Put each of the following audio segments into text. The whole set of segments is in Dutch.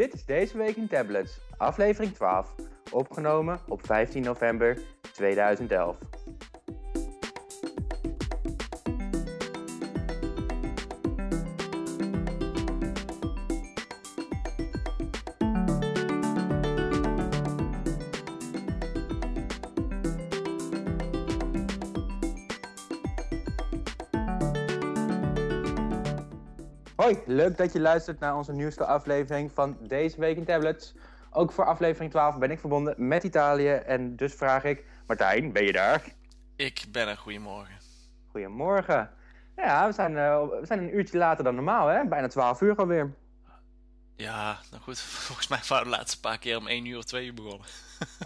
Dit is Deze Week in Tablets, aflevering 12, opgenomen op 15 november 2011. Leuk dat je luistert naar onze nieuwste aflevering van Deze Week in Tablets. Ook voor aflevering 12 ben ik verbonden met Italië en dus vraag ik... Martijn, ben je daar? Ik ben er, goedemorgen. Goedemorgen. Ja, we zijn, uh, we zijn een uurtje later dan normaal, hè? Bijna 12 uur alweer. Ja, nou goed, volgens mij waren de laatste paar keer om 1 uur of 2 uur begonnen.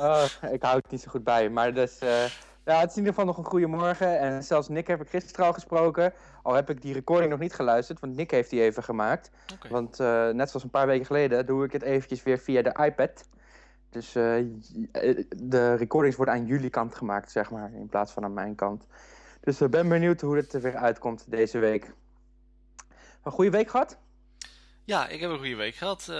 oh, ik hou het niet zo goed bij, maar dus... Uh, ja, het is in ieder geval nog een goede morgen. En zelfs Nick heb ik gisteren al gesproken. Al heb ik die recording nog niet geluisterd, want Nick heeft die even gemaakt. Okay. Want uh, net zoals een paar weken geleden doe ik het eventjes weer via de iPad. Dus uh, de recordings worden aan jullie kant gemaakt, zeg maar, in plaats van aan mijn kant. Dus ik ben benieuwd hoe het er weer uitkomt deze week. Een goede week gehad? Ja, ik heb een goede week gehad. Uh,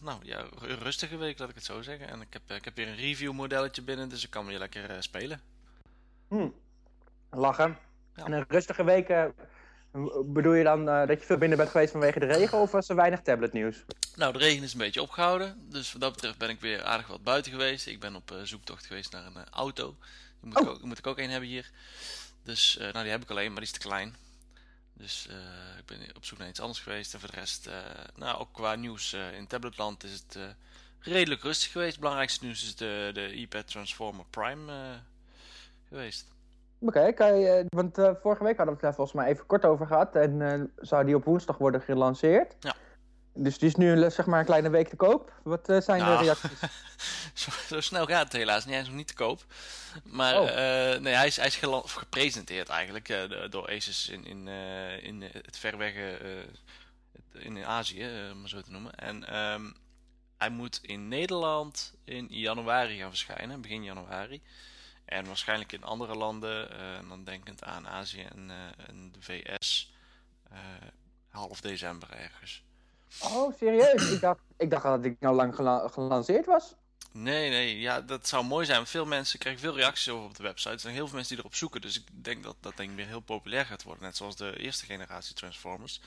nou ja, een rustige week, laat ik het zo zeggen. En ik heb, ik heb weer een review modelletje binnen, dus ik kan weer lekker spelen. Hmm. Lachen. Ja. En een rustige week, uh, bedoel je dan uh, dat je veel binnen bent geweest vanwege de regen of was er weinig tabletnieuws? Nou, de regen is een beetje opgehouden. Dus wat dat betreft ben ik weer aardig wat buiten geweest. Ik ben op uh, zoektocht geweest naar een auto. Die moet, oh. ik ook, die moet ik ook een hebben hier. Dus, nou die heb ik alleen, maar die is te klein. Dus ik ben op zoek naar iets anders geweest. En voor de rest, nou ook qua nieuws in tabletland is het redelijk rustig geweest. Het belangrijkste nieuws is de, de iPad Transformer Prime geweest. Oké, okay, want uh, vorige week hadden we het daar volgens mij even kort over gehad. En uh, zou die op woensdag worden gelanceerd. Ja. Dus die is nu zeg maar een kleine week te koop. Wat uh, zijn nou, de reacties? zo, zo, snel gaat het helaas niet. Hij is nog niet te koop. Maar oh. nee, hij is, hij is gepresenteerd eigenlijk door Asus in, in, in het verwege in Azië, om maar zo te noemen. En um, hij moet in Nederland in januari gaan verschijnen, begin januari. En waarschijnlijk in andere landen, uh, dan denkend aan Azië en, en de VS, uh, half december ergens. Oh, serieus? ik, dacht, ik dacht dat ik nou lang gela gelanceerd was. Nee, nee, ja, dat zou mooi zijn. Veel mensen krijgen veel reacties over op de website. Er zijn heel veel mensen die erop zoeken. Dus ik denk dat dat denk ik weer heel populair gaat worden. Net zoals de eerste generatie Transformers.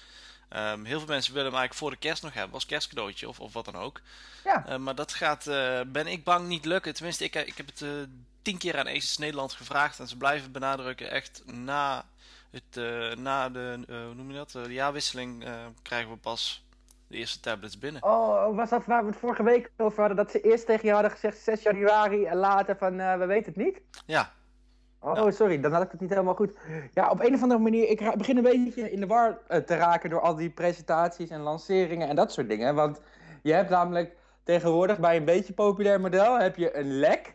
Um, heel veel mensen willen hem eigenlijk voor de kerst nog hebben, als kerstcadeautje of, of wat dan ook. Ja. Uh, maar dat gaat, uh, ben ik bang, niet lukken. Tenminste, ik, ik heb het uh, tien keer aan Aces Nederland gevraagd en ze blijven benadrukken. Echt na, het, na de, hoe noem je dat? de jaarwisseling krijgen we pas de eerste tablets binnen. Oh, was dat waar we het vorige week over hadden? Dat ze eerst tegen je hadden gezegd 6 januari en later van we weten het niet? Ja, Oh, ja. sorry, dan had ik het niet helemaal goed. Ja, op een of andere manier, ik begin een beetje in de war te raken door al die presentaties en lanceringen en dat soort dingen. Want je hebt namelijk tegenwoordig bij een beetje populair model heb je een lek,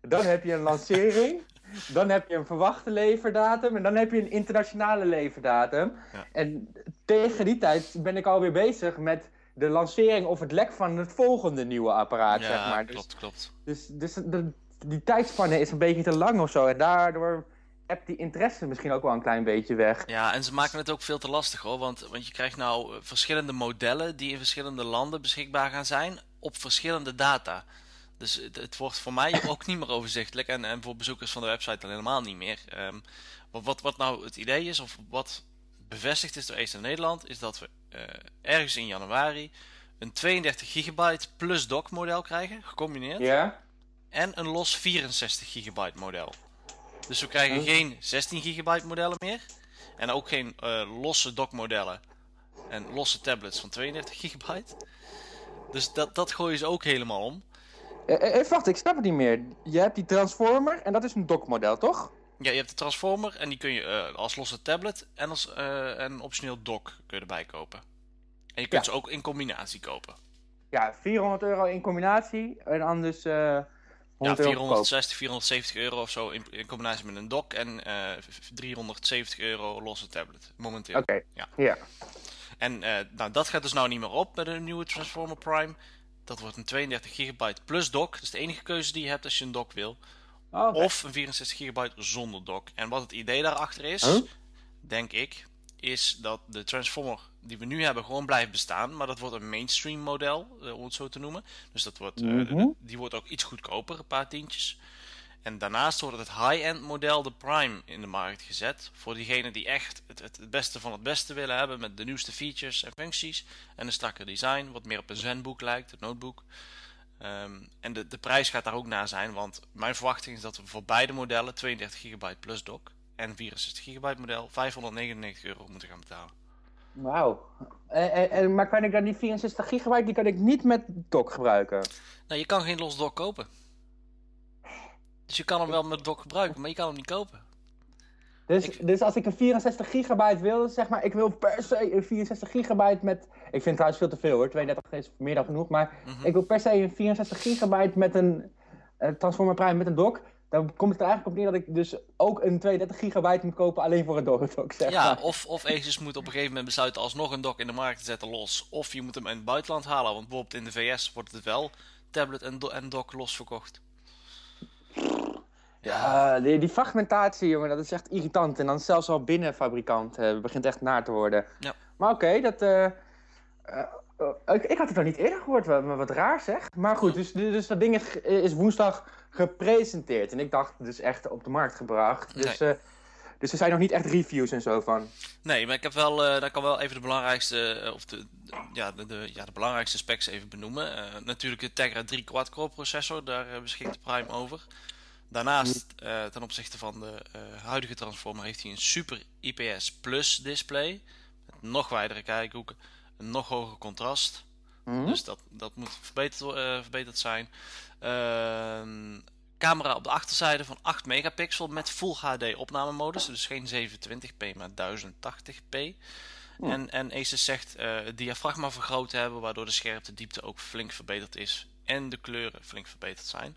dan heb je een lancering, dan heb je een verwachte leverdatum en dan heb je een internationale leverdatum. Ja. En tegen die tijd ben ik alweer bezig met de lancering of het lek van het volgende nieuwe apparaat, ja, zeg maar. Dus, klopt, klopt. Dus, dus de, die tijdspanne is een beetje te lang of zo. En daardoor hebt die interesse misschien ook wel een klein beetje weg. Ja, en ze maken het ook veel te lastig hoor. Want, want je krijgt nou verschillende modellen die in verschillende landen beschikbaar gaan zijn op verschillende data. Dus het, het wordt voor mij ook niet meer overzichtelijk. En, en voor bezoekers van de website dan helemaal niet meer. Um, wat, wat, wat nou het idee is, of wat bevestigd is door Acer Nederland, is dat we uh, ergens in januari een 32 gigabyte plus dock model krijgen, gecombineerd. Ja en een los 64 gigabyte model. Dus we krijgen geen 16 gigabyte modellen meer. En ook geen uh, losse dockmodellen. En losse tablets van 32 gigabyte. Dus dat, dat gooien ze ook helemaal om. Even wacht, ik snap het niet meer. Je hebt die Transformer en dat is een dockmodel, toch? Ja, je hebt de Transformer en die kun je uh, als losse tablet en als uh, een optioneel dock kun je erbij kopen. En je kunt ja. ze ook in combinatie kopen. Ja, 400 euro in combinatie en anders... Ja, 460, 470 euro of zo in, in combinatie met een dock en uh, 370 euro losse tablet, momenteel. Oké, okay. ja. ja. En uh, nou, dat gaat dus nou niet meer op bij de nieuwe Transformer Prime. Dat wordt een 32 gigabyte plus dock. Dat is de enige keuze die je hebt als je een dock wil. Oh, okay. Of een 64 gigabyte zonder dock. En wat het idee daarachter is, huh? denk ik, is dat de Transformer die we nu hebben gewoon blijft bestaan. Maar dat wordt een mainstream model, om het zo te noemen. Dus dat wordt, Mhm. die wordt ook iets goedkoper, een paar tientjes. En daarnaast wordt het high-end model, de Prime, in de markt gezet. Voor diegenen die echt het, het, het beste van het beste willen hebben. Met de nieuwste features en functies. En een strakker design, wat meer op een zenboek lijkt, een notebook. Ehm, en de, de prijs gaat daar ook naar zijn. Want mijn verwachting is dat we voor beide modellen 32 GB plus dock en 64 GB model 599 euro moeten gaan betalen. Wauw. Maar kan ik dan die 64 gigabyte, die kan ik niet met dock gebruiken? Nou, je kan geen los dock kopen. Dus je kan hem wel met dock gebruiken, maar je kan hem niet kopen. Dus, Ik- dus als ik een 64 gigabyte wil, zeg maar, ik wil per se een 64 gigabyte met... Ik vind het trouwens veel te veel hoor, 32 is meer dan genoeg, maar Mhm. ik wil per se een 64 gigabyte met een eh, Transformer Prime met een dock. Dan komt het er eigenlijk op neer dat ik dus ook een 32 gigabyte moet kopen alleen voor een dock, zeg Ja, maar. of, of Asus moet op een gegeven moment besluiten alsnog een dock in de markt te zetten los. Of je moet hem in het buitenland halen, want bijvoorbeeld in de VS wordt het wel tablet en, do en dock los verkocht. Ja, die, die fragmentatie, jongen, dat is echt irritant. En dan zelfs al binnen fabrikant eh, begint echt naar te worden. Ja. Maar oké, dat... eh, eh, ik, ik had het nog niet eerder gehoord, wat, wat raar zeg. Maar goed, dus, dus dat ding is, is woensdag gepresenteerd. En ik dacht dus echt op de markt gebracht. Dus, dus er zijn nog niet echt reviews en zo van. Nee, maar ik heb wel, eh daar kan wel even de belangrijkste, eh, of de, de- ja, de, de, ja, de belangrijkste specs even benoemen. Eh, natuurlijk de Tegra 3 quad-core processor, daar beschikt de Prime over. Daarnaast, eh, ten opzichte van de huidige Transformer, heeft hij een super IPS Plus display. Met nog wijdere kijkhoeken, een nog hoger contrast. Hm? Dus dat, dat moet verbeterd, verbeterd zijn. Ehm, camera op de achterzijde van 8 megapixel met Full HD opnamemodus. Dus geen 720p, maar 1080p. En, en Asus zegt eh, het diafragma vergroot hebben, waardoor de scherpte diepte ook flink verbeterd is. En de kleuren flink verbeterd zijn.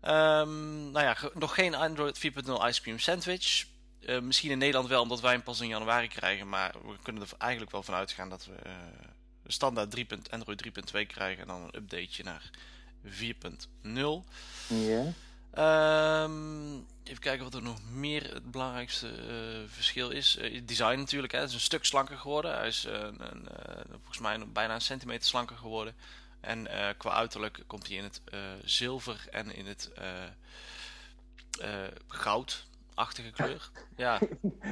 Ehm, nou ja, nog geen Android 4.0 Ice Cream Sandwich. Eh, misschien in Nederland wel, omdat wij hem pas in januari krijgen. Maar we kunnen er eigenlijk wel van uitgaan dat we eh, standaard 3. Android 3.2 krijgen. En dan een updateje naar 4.0. Ja. Ehm, even kijken wat er nog meer het belangrijkste eh, verschil is. Eh, design natuurlijk, hè. het is een stuk slanker geworden. Hij is eh, een, eh, volgens mij bijna een centimeter slanker geworden. En qua uiterlijk komt hij in het zilver en in het goudachtige kleur. Ja,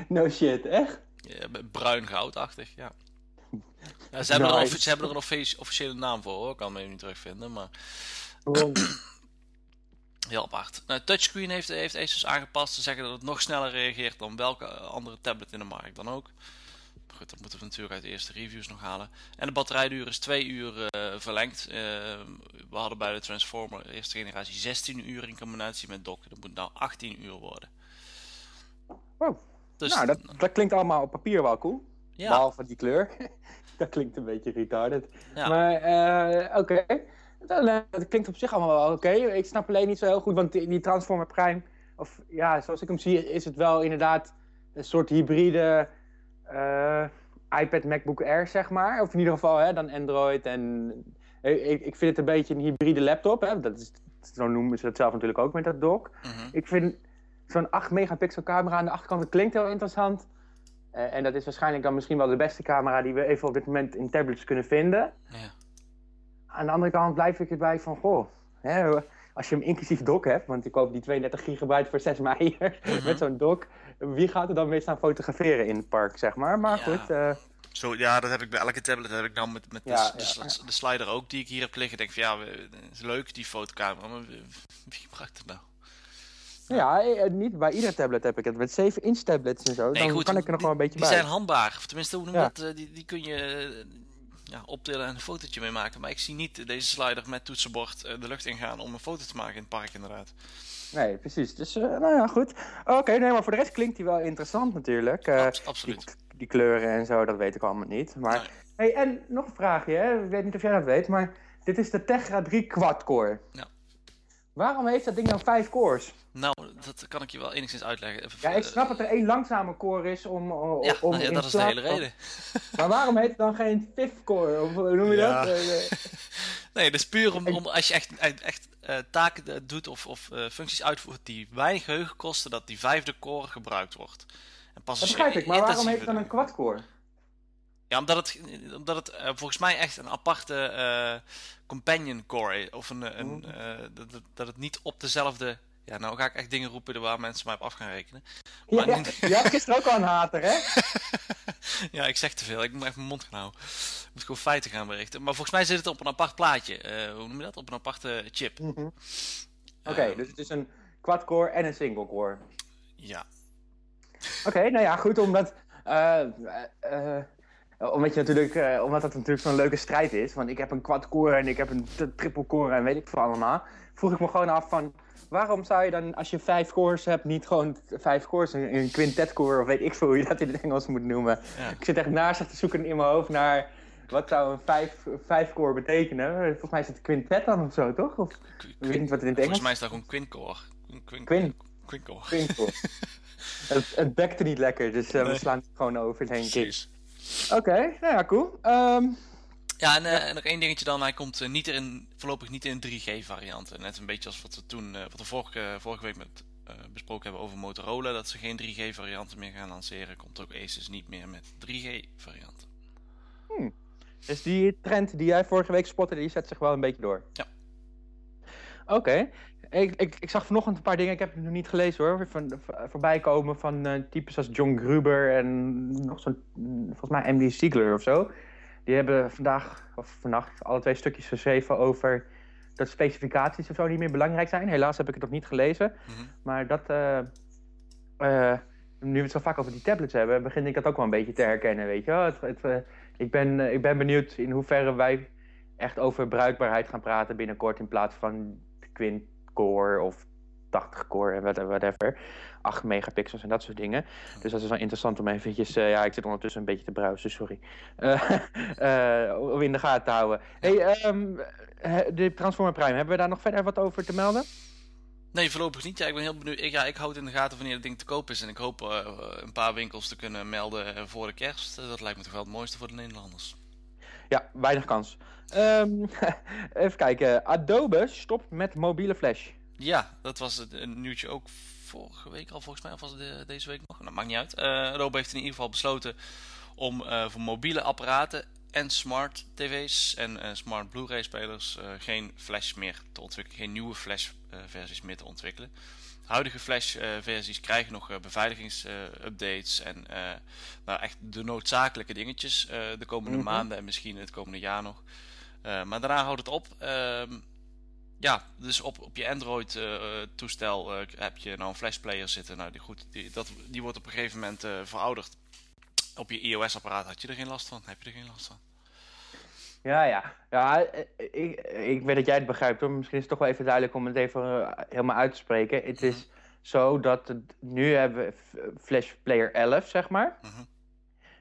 No shit, echt? ja, bruin goudachtig, ja. Ja, ze, hebben er een, Nice. offi- ze hebben er een offici- officiële naam voor hoor, ik kan hem even niet terugvinden, maar Rond. Heel apart. Nou, touchscreen heeft, heeft Asus aangepast. Ze zeggen dat het nog sneller reageert dan welke andere tablet in de markt dan ook. Goed, dat moeten we natuurlijk uit de eerste reviews nog halen. En de batterijduur is 2 uur eh, verlengd. Eh, we hadden bij de Transformer eerste generatie 16 uur in combinatie met dock. Dat moet nou 18 uur worden. Wow. Dus nou, dat, dat klinkt allemaal op papier wel cool. ja, Behalve die kleur. dat klinkt een beetje retarded. Ja. Maar, eh, oké. Dat klinkt op zich allemaal wel oké. Ik snap alleen niet zo heel goed, want die, die Transformer Prime... Of ja, zoals ik hem zie, is het wel inderdaad een soort hybride eh, iPad MacBook Air, zeg maar. Of in ieder geval hè, dan Android en... Ik, ik vind het een beetje een hybride laptop. Hè. Dat is, zo noemen ze het zelf natuurlijk ook met dat dock. mhm. Ik vind zo'n 8 megapixel camera aan de achterkant, dat klinkt heel interessant. Eh, en dat is waarschijnlijk dan misschien wel de beste camera die we even op dit moment in tablets kunnen vinden. ja. Aan de andere kant blijf ik erbij van, goh, hè, als je hem inclusief dock hebt, want ik koop die 32 gigabyte voor 6 mei Mhm. met zo'n dock, wie gaat er dan mee staan fotograferen in het park, zeg maar. Maar Ja. goed, eh, Zo, ja, dat heb ik bij elke tablet. Dat heb ik nou met, met Ja, de, ja. slider ook die ik hier heb liggen. Ik denk van ja, het is leuk die fotocamera, maar wie gebruikt het nou? ja, eh, niet bij iedere tablet heb ik het. Met 7 inch tablets en zo, Nee, dan goed, kan ik er nog die- wel een beetje Die bij. zijn handbaar. Of tenminste, hoe noem dat? Eh, Die, die kun je eh, ja, optillen en een fotootje mee maken. Maar ik zie niet deze slider met toetsenbord eh, de lucht ingaan om een foto te maken in het park inderdaad. Nee, precies. Dus, eh, nou ja, goed. Oké, nee, maar voor de rest klinkt hij wel interessant natuurlijk. Eh, Abs- absoluut. Die, die kleuren en zo, dat weet ik allemaal niet. Maar... Nee. Hey, en nog een vraagje, hè? ik weet niet of jij dat weet, maar dit is de Tegra 3 quad-core. Ja. Waarom heeft dat ding dan vijf cores? Nou, dat kan ik je wel enigszins uitleggen. Even, Ja, ik eh, snap dat er één langzame core is om... om Ja, om nou ja, in dat is de hele reden. Maar waarom heet het dan geen fifth core? Of hoe noem je Ja. dat? Eh, eh, Nee, dat is puur om, om als je echt, echt, echt, eh, taken eh, doet of, of eh, functies uitvoert die weinig geheugen kosten, dat die vijfde core gebruikt wordt. En pas dat begrijp ik, maar waarom heeft het dan een quad-core? Ja, omdat het, omdat het uh, volgens mij echt een aparte uh, companion core is. Of een, een uh, dat, dat het niet op dezelfde ja, nou ga ik echt dingen roepen waar mensen mij op af gaan rekenen. Maar ja, niet... Je had gisteren ook al een hater, hè? ja, ik zeg te veel. Ik moet even mijn mond gaan houden. Ik moet gewoon feiten gaan berichten. Maar volgens mij zit het op een apart plaatje. Uh, hoe noem je dat? Op een aparte chip. Mm -hmm. Oké, okay, uh, dus het is een quad-core en een single-core. Ja. Oké, okay, nou ja, goed, omdat... Uh, omdat, je natuurlijk, omdat dat natuurlijk zo'n leuke strijd is. Want ik heb een quad-core en ik heb een triple-core en weet ik veel allemaal. Vroeg ik me gewoon af van waarom zou je dan, als je vijf cores hebt, niet gewoon vijf cores, een, een quintet core of weet ik veel hoe je dat in het Engels moet noemen. Ik zit echt naast te zoeken in mijn hoofd naar wat zou een vijf, vijf core betekenen. Volgens mij is het quintet dan of zo, toch? Of ik weet niet wat het in het Engels Volgens mij is dat gewoon quincore. Quin, Quin, quincore. quincore. het, het bekte niet lekker, dus uh, we slaan het gewoon over, denk ik. Oké, nou ja, cool. Um, ja, en, uh, nog één dingetje dan. Hij komt uh, niet in, voorlopig niet in 3G-varianten. Net een beetje als wat we toen, uh, wat we vorige, vorige week met, besproken hebben over Motorola. Dat ze geen 3G-varianten meer gaan lanceren. Komt ook Asus niet meer met 3G-varianten. Hmm. Dus die trend die jij vorige week spotte, die zet zich wel een beetje door? Ja. Oké. Ik, ik, ik, zag vanochtend een paar dingen, ik heb het nog niet gelezen hoor, van, voorbij komen van types als John Gruber en nog zo'n, volgens mij MD Ziegler of zo. Die hebben vandaag, of vannacht, alle twee stukjes geschreven over dat specificaties of zo niet meer belangrijk zijn. Helaas heb ik het nog niet gelezen. Mhm. Maar dat, uh, uh, nu we het zo vaak over die tablets hebben, begin ik dat ook wel een beetje te herkennen. Weet je Het, het, uh, ik, ben, ik ben benieuwd in hoeverre wij echt over bruikbaarheid gaan praten binnenkort in plaats van Quint Core of 80 core en whatever. 8 megapixels en dat soort dingen. Dus dat is wel interessant om eventjes... Uh, ja, ik zit ondertussen een beetje te bruisen, sorry. Uh, om in de gaten te houden. hey, um, de Transformer Prime, hebben we daar nog verder wat over te melden? Nee, voorlopig niet. Ja, ik ben heel benieuwd. Ik, ja, ik houd in de gaten wanneer het ding te koop is. En ik hoop een paar winkels te kunnen melden voor de kerst. dat lijkt me toch wel het mooiste voor de Nederlanders. Ja, weinig kans. Um, even kijken. Adobe stopt met mobiele flash. Ja, dat was het een nieuwtje ook vorige week al volgens mij, of was het de, deze week nog? Dat nou, maakt niet uit. Uh, Adobe heeft in ieder geval besloten om uh, voor mobiele apparaten en smart tv's en uh, smart Blu-ray spelers geen flash meer te ontwikkelen, geen nieuwe flash versies meer te ontwikkelen. Huidige flash versies krijgen nog beveiligingsupdates en nou echt de noodzakelijke dingetjes de komende mhm. maanden en misschien het komende jaar nog. maar daarna houdt het op. Ja, dus op, op je Android uh, toestel uh, heb je nou een flashplayer zitten. Nou, die, goed, die, dat, die wordt op een gegeven moment uh, verouderd. Op je iOS apparaat had je er geen last van. Heb je er geen last van. Ja, ja. ja ik, ik weet dat jij het begrijpt hoor. Misschien is het toch wel even duidelijk om het even helemaal uit te spreken. Het is mhm. zo dat het, nu hebben we Flash Player 11, zeg maar. Uh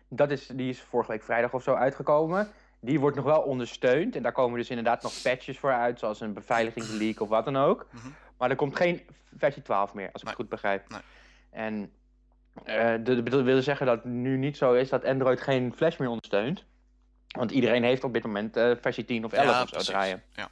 Dat is, die is vorige week vrijdag of zo uitgekomen die wordt nog wel ondersteund. En daar komen dus inderdaad nog patches voor uit, zoals een beveiligingsleak of wat dan ook. Mhm. Maar er komt geen versie 12 meer, als ik het goed begrijp. Nee. En uh, dat wil zeggen dat het nu niet zo is dat Android geen Flash meer ondersteunt. Want iedereen heeft op dit moment uh, versie 10 of 11 of zo draaien. Ja.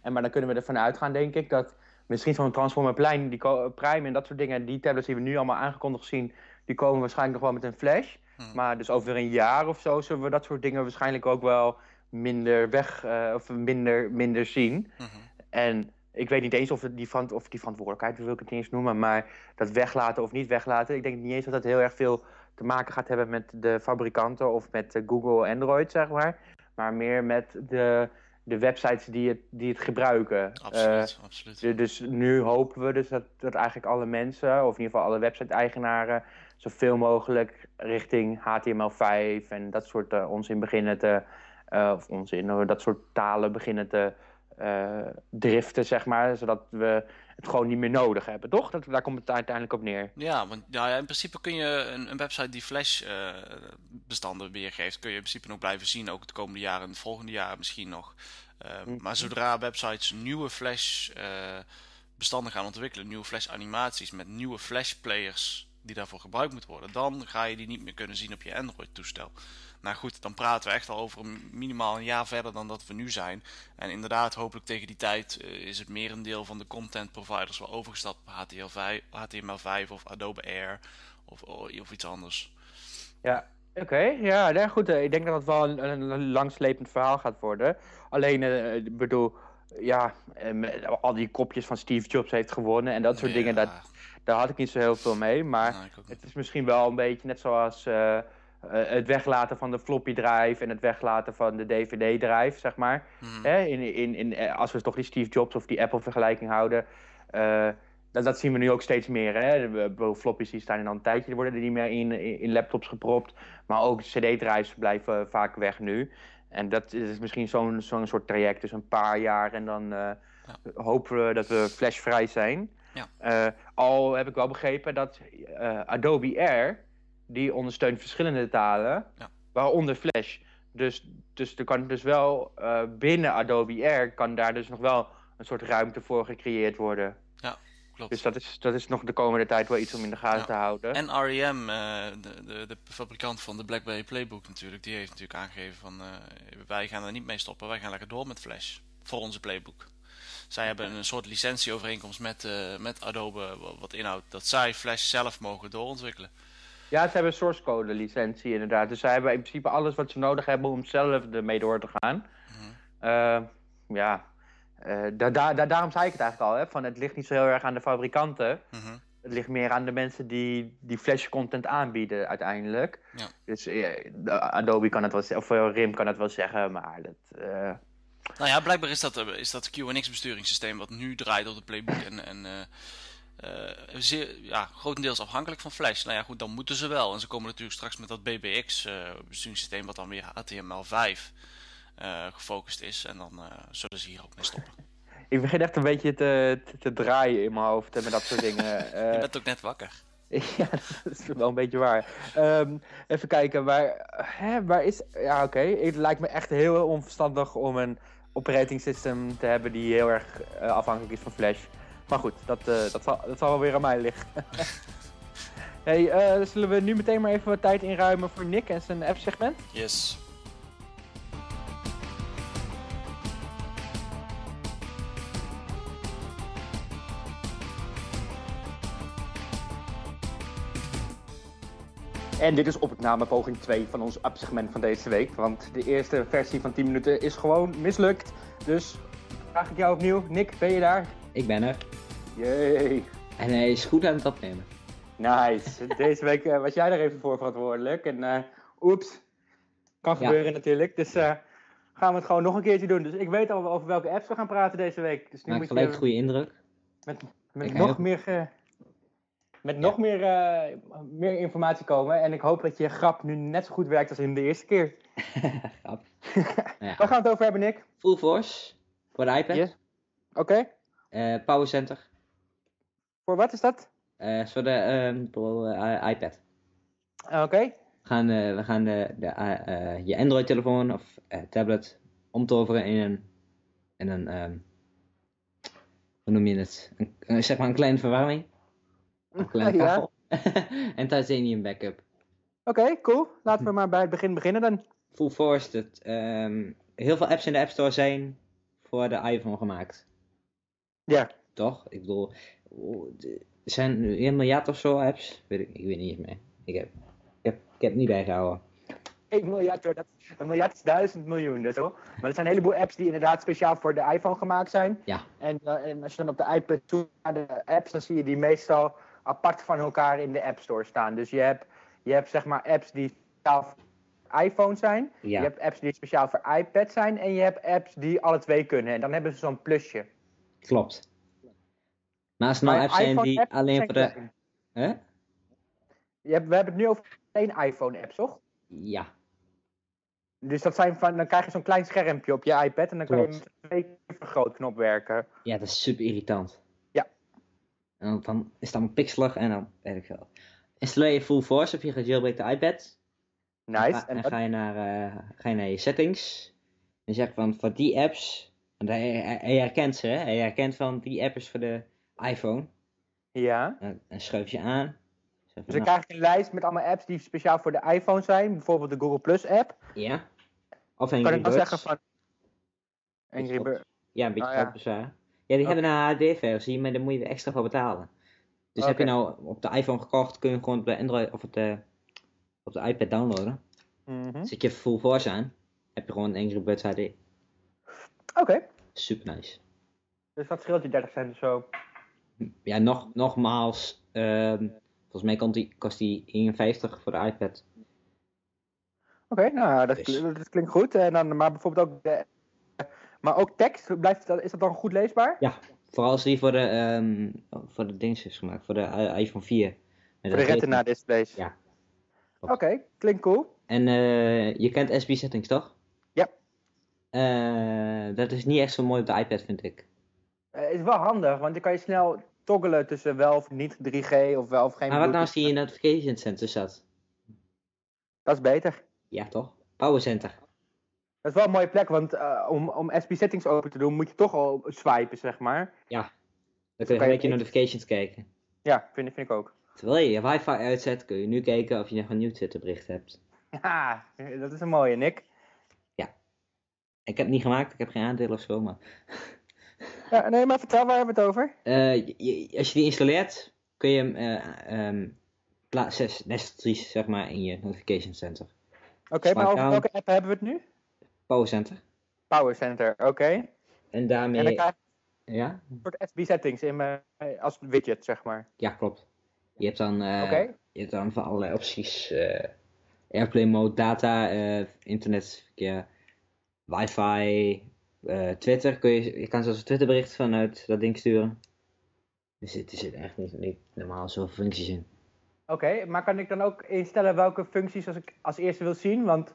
En maar dan kunnen we ervan uitgaan, denk ik, dat misschien zo'n Transformer Prime, die Prime en dat soort dingen, die tablets die we nu allemaal aangekondigd zien, die komen waarschijnlijk nog wel met een Flash. Hmm. Maar dus over een jaar of zo zullen we dat soort dingen waarschijnlijk ook wel minder weg uh, of minder, minder zien. Hmm. En ik weet niet eens of, die, van, of die verantwoordelijkheid, wil ik het niet eens noemen, maar dat weglaten of niet weglaten. Ik denk niet eens dat dat heel erg veel te maken gaat hebben met de fabrikanten of met Google Android, zeg maar. Maar meer met de, de websites die het, die het gebruiken. Absoluut, uh, absoluut. Dus nu hopen we dus dat, dat eigenlijk alle mensen, of in ieder geval alle website-eigenaren, zoveel mogelijk richting HTML5 en dat soort uh, onzin beginnen te, uh, of onzin, dat soort talen beginnen te uh, driften, zeg maar, zodat we het gewoon niet meer nodig hebben, toch? Dat, daar komt het uiteindelijk op neer. Ja, want ja, in principe kun je een, een website die Flash bestanden weergeeft, kun je in principe nog blijven zien, ook de komende jaren en het volgende jaar misschien nog. Mm. Maar zodra websites nieuwe Flash bestanden gaan ontwikkelen, nieuwe Flash animaties met nieuwe Flash players die daarvoor gebruikt moet worden, dan ga je die niet meer kunnen zien op je Android-toestel. Nou goed, dan praten we echt al over minimaal een jaar verder dan dat we nu zijn. En inderdaad, hopelijk tegen die tijd uh, is het merendeel van de content providers wel overgestapt op HTML5, HTML5 of Adobe Air of, of iets anders. Ja, oké. Ja, ja, goed. ik denk dat het wel een, een, langslepend verhaal gaat worden. Alleen, ik bedoel, ja, al die kopjes van Steve Jobs heeft gewonnen en dat soort dingen, dat, daar had ik niet zo heel veel mee. Maar het is misschien wel een beetje net zoals uh, het weglaten van de floppy drive en het weglaten van de DVD drive, zeg maar. Mhm. Hè? In, in, in, eh, als we toch die Steve Jobs of die Apple vergelijking houden. Uh, dat, dat, zien we nu ook steeds meer. Hè? De, floppies die staan in al een tijdje, worden er niet meer in, in, laptops gepropt. Maar ook CD-drives blijven vaak weg nu. En dat is misschien zo'n zo'n soort traject, dus een paar jaar. En dan uh, hopen we dat we flashvrij zijn. Ja. al heb ik wel begrepen dat Adobe Air die ondersteunt verschillende talen, ja. waaronder Flash. Dus, dus er kan dus wel uh, binnen Adobe Air kan daar dus nog wel een soort ruimte voor gecreëerd worden. Ja, klopt. Dus dat is, dat is nog de komende tijd wel iets om in de gaten te houden. En REM, uh, de, de, de, fabrikant van de BlackBerry Playbook natuurlijk, die heeft natuurlijk aangegeven van uh, wij gaan er niet mee stoppen, wij gaan lekker door met Flash voor onze Playbook. Zij hebben een soort licentieovereenkomst met, met Adobe, wat inhoudt dat zij Flash zelf mogen doorontwikkelen. Ja, ze hebben source code licentie inderdaad. Dus zij hebben in principe alles wat ze nodig hebben om zelf ermee door te gaan. Mm ja, uh, da da daarom zei ik het eigenlijk al. Hè, van het ligt niet zo heel erg aan de fabrikanten. Mhm. Het ligt meer aan de mensen die die flash content aanbieden uiteindelijk. Ja. Dus uh, Adobe kan het wel of RIM kan het wel zeggen, maar dat... Nou ja, blijkbaar is dat, is dat QNX besturingssysteem wat nu draait op de Playbook en... en uh, zeer, ja, grotendeels afhankelijk van Flash. Nou ja, goed, dan moeten ze wel. En ze komen natuurlijk straks met dat BBX uh, eh, besturingssysteem, wat dan weer HTML5 uh, eh, gefocust is. En dan zullen ze hier ook mee stoppen. Ik begin echt een beetje te, te, draaien in mijn hoofd en met dat soort dingen. Je bent ook net wakker. ja, dat is wel een beetje waar. Um, even kijken, waar, hè, waar is... Ja, oké. Het lijkt me echt heel onverstandig om een operating system te hebben die heel erg afhankelijk is van Flash. Maar goed, dat, uh, dat, zal, dat zal wel weer aan mij liggen. hey, uh, zullen we nu meteen maar even wat tijd inruimen voor Nick en zijn F-segment? Yes. En dit is opnamepoging 2 van ons up-segment van deze week. Want de eerste versie van 10 minuten is gewoon mislukt. Dus vraag ik jou opnieuw. Nick, ben je daar? Ik ben er. Jee. En hij is goed aan het opnemen. Nice. Deze week uh, was jij er even voor verantwoordelijk. En uh, oeps, kan gebeuren natuurlijk. Dus uh, gaan we het gewoon nog een keertje doen. Dus ik weet al over welke apps we gaan praten deze week. Dus nu Maakt gelijk een goede indruk. Met, met nog meer, met nog meer, meer informatie komen. En ik hoop dat je grap nu net zo goed werkt als in de eerste keer. grap. ja. Waar gaan we het over hebben, Nick? Full Force voor de iPad. Yes. Oké. Uh, Power Center. Voor wat is dat? Uh, voor de uh, iPad. Oké. Okay. We gaan, we gaan de, de, je Android-telefoon of tablet omtoveren in een, in een um, hoe noem je het? Een, zeg maar een kleine verwarming. Een kleine kachel. en titanium backup. Oké, cool. Laten we maar bij het begin beginnen dan. Full Force, dat um, heel veel apps in de App Store zijn voor de iPhone gemaakt. Ja. Toch? Ik bedoel, er zijn nu een miljard of zo apps. Weet ik, ik weet niet meer. Ik heb, ik heb, ik heb het niet bijgehouden. 1 miljard, hoor. Dat, een miljard is duizend miljoen, dus hoor. Maar er zijn een heleboel apps die inderdaad speciaal voor de iPhone gemaakt zijn. Ja. En, uh, en als je dan op de iPad toe naar de apps, dan zie je die meestal apart van elkaar in de App Store staan. Dus je hebt, je hebt zeg maar apps die speciaal voor iPhone zijn. Ja. Je hebt apps die speciaal voor iPad zijn. En je hebt apps die alle twee kunnen. En dan hebben ze zo'n plusje. Klopt. Maar als nou apps zijn die alleen voor de... Hè? Je hebt, we hebben het nu over één iPhone-app, toch? Ja. Dus dat zijn van, dan krijg je zo'n klein schermpje op je iPad en dan Klopt. kan je met twee vergrootknop werken. Ja, dat is super irritant. En dan is het allemaal pixelig en dan weet ik veel. Installeer je Full Force of je gaat jailbreak de iPad. Nice. En, dan ga, je naar, uh, ga je naar je settings. En zeg van, voor die apps, en hij, hij herkent ze, hij herkent van die app is voor de iPhone. Ja. Dan, schuif je aan. Dus dan nou. krijg ik een lijst met allemaal apps die speciaal voor de iPhone zijn. Bijvoorbeeld de Google Plus app. Ja. Of Angry Kan ik dan zeggen van... Angry Birds. Ja, een beetje oh, ja. Ja, die hebben een HD-versie, maar daar moet je er extra voor betalen. Dus heb je nou op de iPhone gekocht, kun je hem gewoon op de Android of op de, op de iPad downloaden. Mhm. Zet je Full Force aan, heb je gewoon Angry Birds HD. Oké, Super nice. dus dat scheelt je 30 cent of zo. Ja, nog, nogmaals, ehm, volgens mij kost die, kost die 51 voor de iPad. Oké, nou, dat, Dus. kl- dat klinkt goed. En dan, maar bijvoorbeeld ook, de, maar ook tekst, blijft dat, is dat dan goed leesbaar? Vooral als die voor de, ehm, voor de dings is gemaakt, voor de iPhone 4. Met Voor de retina displays. Ja. Oké, klinkt cool. En eh, je kent SB settings toch? Ja. Eh, dat is niet echt zo mooi op de iPad, vind ik. Eh, is wel handig, want dan kan je snel toggelen tussen wel of niet 3G of wel of geen Maar wat nou als die in notification center zat? Dat is beter. Ja, toch? Power center. Dat is wel een mooie plek, want eh, om, om SB settings open te doen moet je toch al swipen, zeg maar. Dan kun je kan je gelijk je niet- notifications kijken. Ja, vind, vind ik ook. Terwijl je je wifi uitzet, kun je nu kijken of je nog een nieuw Twitterbericht hebt. Ja, dat is een mooie, Nick. Ik heb het niet gemaakt, ik heb geen aandeel of zo, maar... Ja, nee, maar vertel, waar hebben we het over? Je- je- als je die installeert, kun je hem plaatsen, nestries, zeg maar, in je notification center. Oké, maar over welke app hebben we het nu? Power center. Power Center, oké. En En dan daarmee... krijg Ja? een soort SB settings in mijn, als widget, zeg maar. Ja, klopt. Je hebt dan, eh, je hebt dan van allerlei opties. eh, Airplane mode, data, eh internetverkeer, wifi, eh, Twitter. Kun je, je kan zelfs een Twitterbericht vanuit dat ding sturen. Dus er zitten echt niet, niet normaal zoveel functies in. Oké, maar kan ik dan ook instellen welke functies als ik als eerste wil zien? Want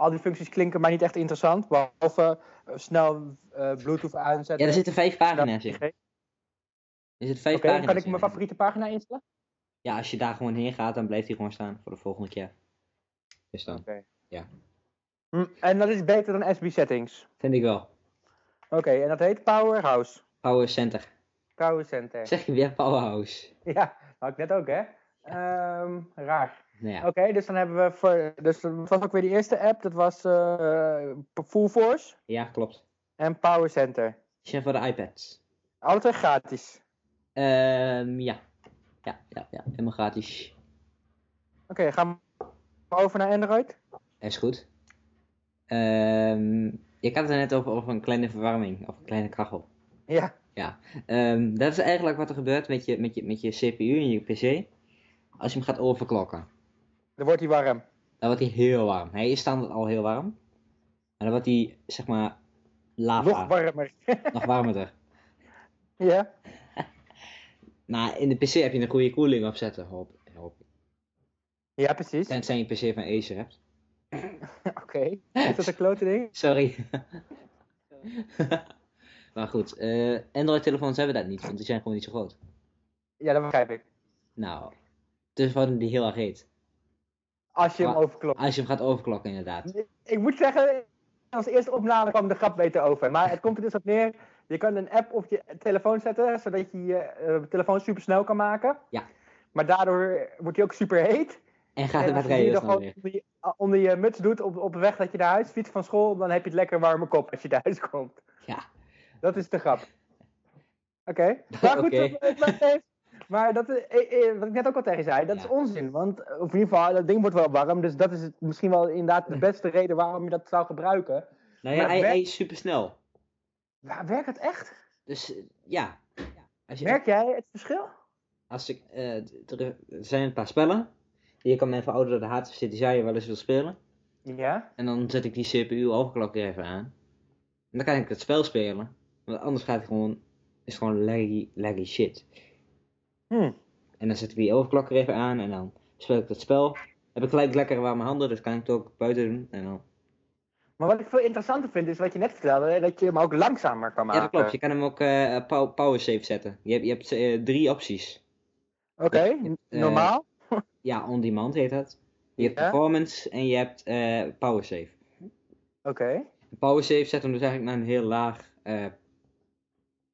al die functies klinken mij niet echt interessant. Behalve eh, snel eh, Bluetooth aanzetten. Ja, er zitten vijf pagina's in. 3G. Er zitten vijf pagina's kan ik mijn favoriete pagina instellen? Ja, als je daar gewoon heen gaat, dan blijft hij gewoon staan voor de volgende keer. Dus dan, Hm, en dat is beter dan SB settings. vind ik wel. Oké, en dat heet Powerhouse. Power Center. Power Center. Zeg je weer Powerhouse? Ja, had ik net ook, hè? Ehm, raar. Nou ja, Oké, dus dan hebben we voor. Dus dat was ook weer die eerste app, dat was eh, Full Force ja klopt. en Power Center. Die zijn voor de iPads. Alle twee gratis. Ehm ja. Ja, ja, ja, helemaal gratis. Oké, gaan we over naar Android? Is goed. Ehm je had het net over, over een kleine verwarming, of een kleine kachel. Ja. Ehm, dat is eigenlijk wat er gebeurt met je, met je, met je CPU en je PC. Als je hem gaat overklokken. Dan wordt hij warm. Dan wordt hij heel warm. Hij is standaard al heel warm. Maar dan wordt hij, zeg maar, lava. Nog warmer. nog warmer. ja. Maar in de PC heb je een goede koeling opzetten, hoop. Ja, precies. Tenzij je PC van Acer hebt. Oké. Is dat een klote ding? Sorry. maar goed, eh Android-telefoons hebben dat niet, want die zijn gewoon niet zo groot. Ja, dat begrijp ik. Nou, dus worden die heel erg heet. Als je hem overklopt. Als je hem gaat overklokken, inderdaad. Ik moet zeggen, als eerste opname kwam de grap beter over. Maar het komt er dus op neer. Je kan een app op je telefoon zetten, zodat je je eh, telefoon super snel kan maken. Ja. Maar daardoor wordt hij ook super heet. En gaat de als je batterij heel snel gewoon weer. onder je, onder je muts doet op, op de weg dat je naar huis fietst van school, dan heb je het lekker warme kop als je thuis komt. Ja. Dat is de grap. Oké. Maar goed, Oké. het steeds- Maar dat, is- eh, eh, wat ik net ook al tegen je zei, dat is onzin. Want eh, of in ieder geval, dat ding wordt wel warm. Dus dat is het, misschien wel inderdaad de beste reden waarom je dat zou gebruiken. Nou ja, Maar hij, werkt- hij is super snel. Ja, werkt het echt? Dus eh, ja. Als je, Merk jij het verschil? als ik, eh, er zijn een paar spellen. Die ik aan mijn verouderde HTC Desire wel eens wil spelen. Ja. En dan zet ik die CPU overklok er even aan. En dan kan ik het spel spelen. Want anders gaat het gewoon, is gewoon laggy, laggy shit. Hm. En dan zet ik die overklok er even aan en dan speel ik dat spel. Heb ik gelijk lekker warme handen, dus kan ik het ook buiten doen. En dan... Maar wat ik veel interessanter vind, is wat je net vertelde, dat je hem ook langzamer kan Ja, maken. dat klopt. Je kan hem ook pow- power save zetten. Je hebt, je hebt eh, drie opties. Oké, Eh, normaal. Ja, on demand heet dat. Je hebt Ja. performance en je hebt power save. Oké. Power save zet hem dus eigenlijk naar een heel laag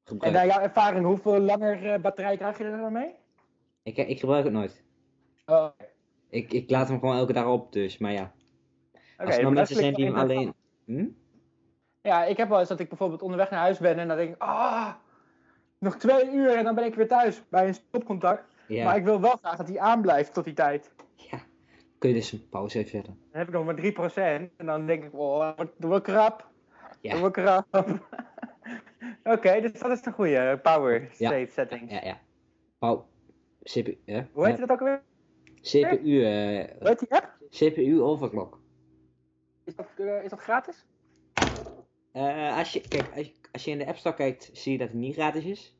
eh En naar jouw ervaring, hoeveel langer eh, batterij krijg je er dan mee? Ik, ik gebruik het nooit. Oh, Oké, Ik, ik laat hem gewoon elke dag op, dus. Maar ja. Als er nou dat mensen zijn die hem alleen... Hm? Ja, ik heb wel eens dat ik bijvoorbeeld onderweg naar huis ben en dan denk ik, ah, nog twee uur en dan ben ik weer thuis bij een stopcontact. Ja, Maar ik wil wel graag dat hij aanblijft tot die tijd. ja. Kun je dus een pauze even zetten. Dan heb ik nog maar 3%. En dan denk ik, oh, dat wordt krap. Ja. Dat wordt krap. Oké, dus dat is een goede power Ja. save setting. Ja, ja. CPU? Hoe heet dat ook alweer? CPU, eh, Hoe heet die app? CPU overclock. Is dat, eh, is dat gratis? Eh, als, je, kijk, als, je, als je in de App Store kijkt, zie je dat het niet gratis is.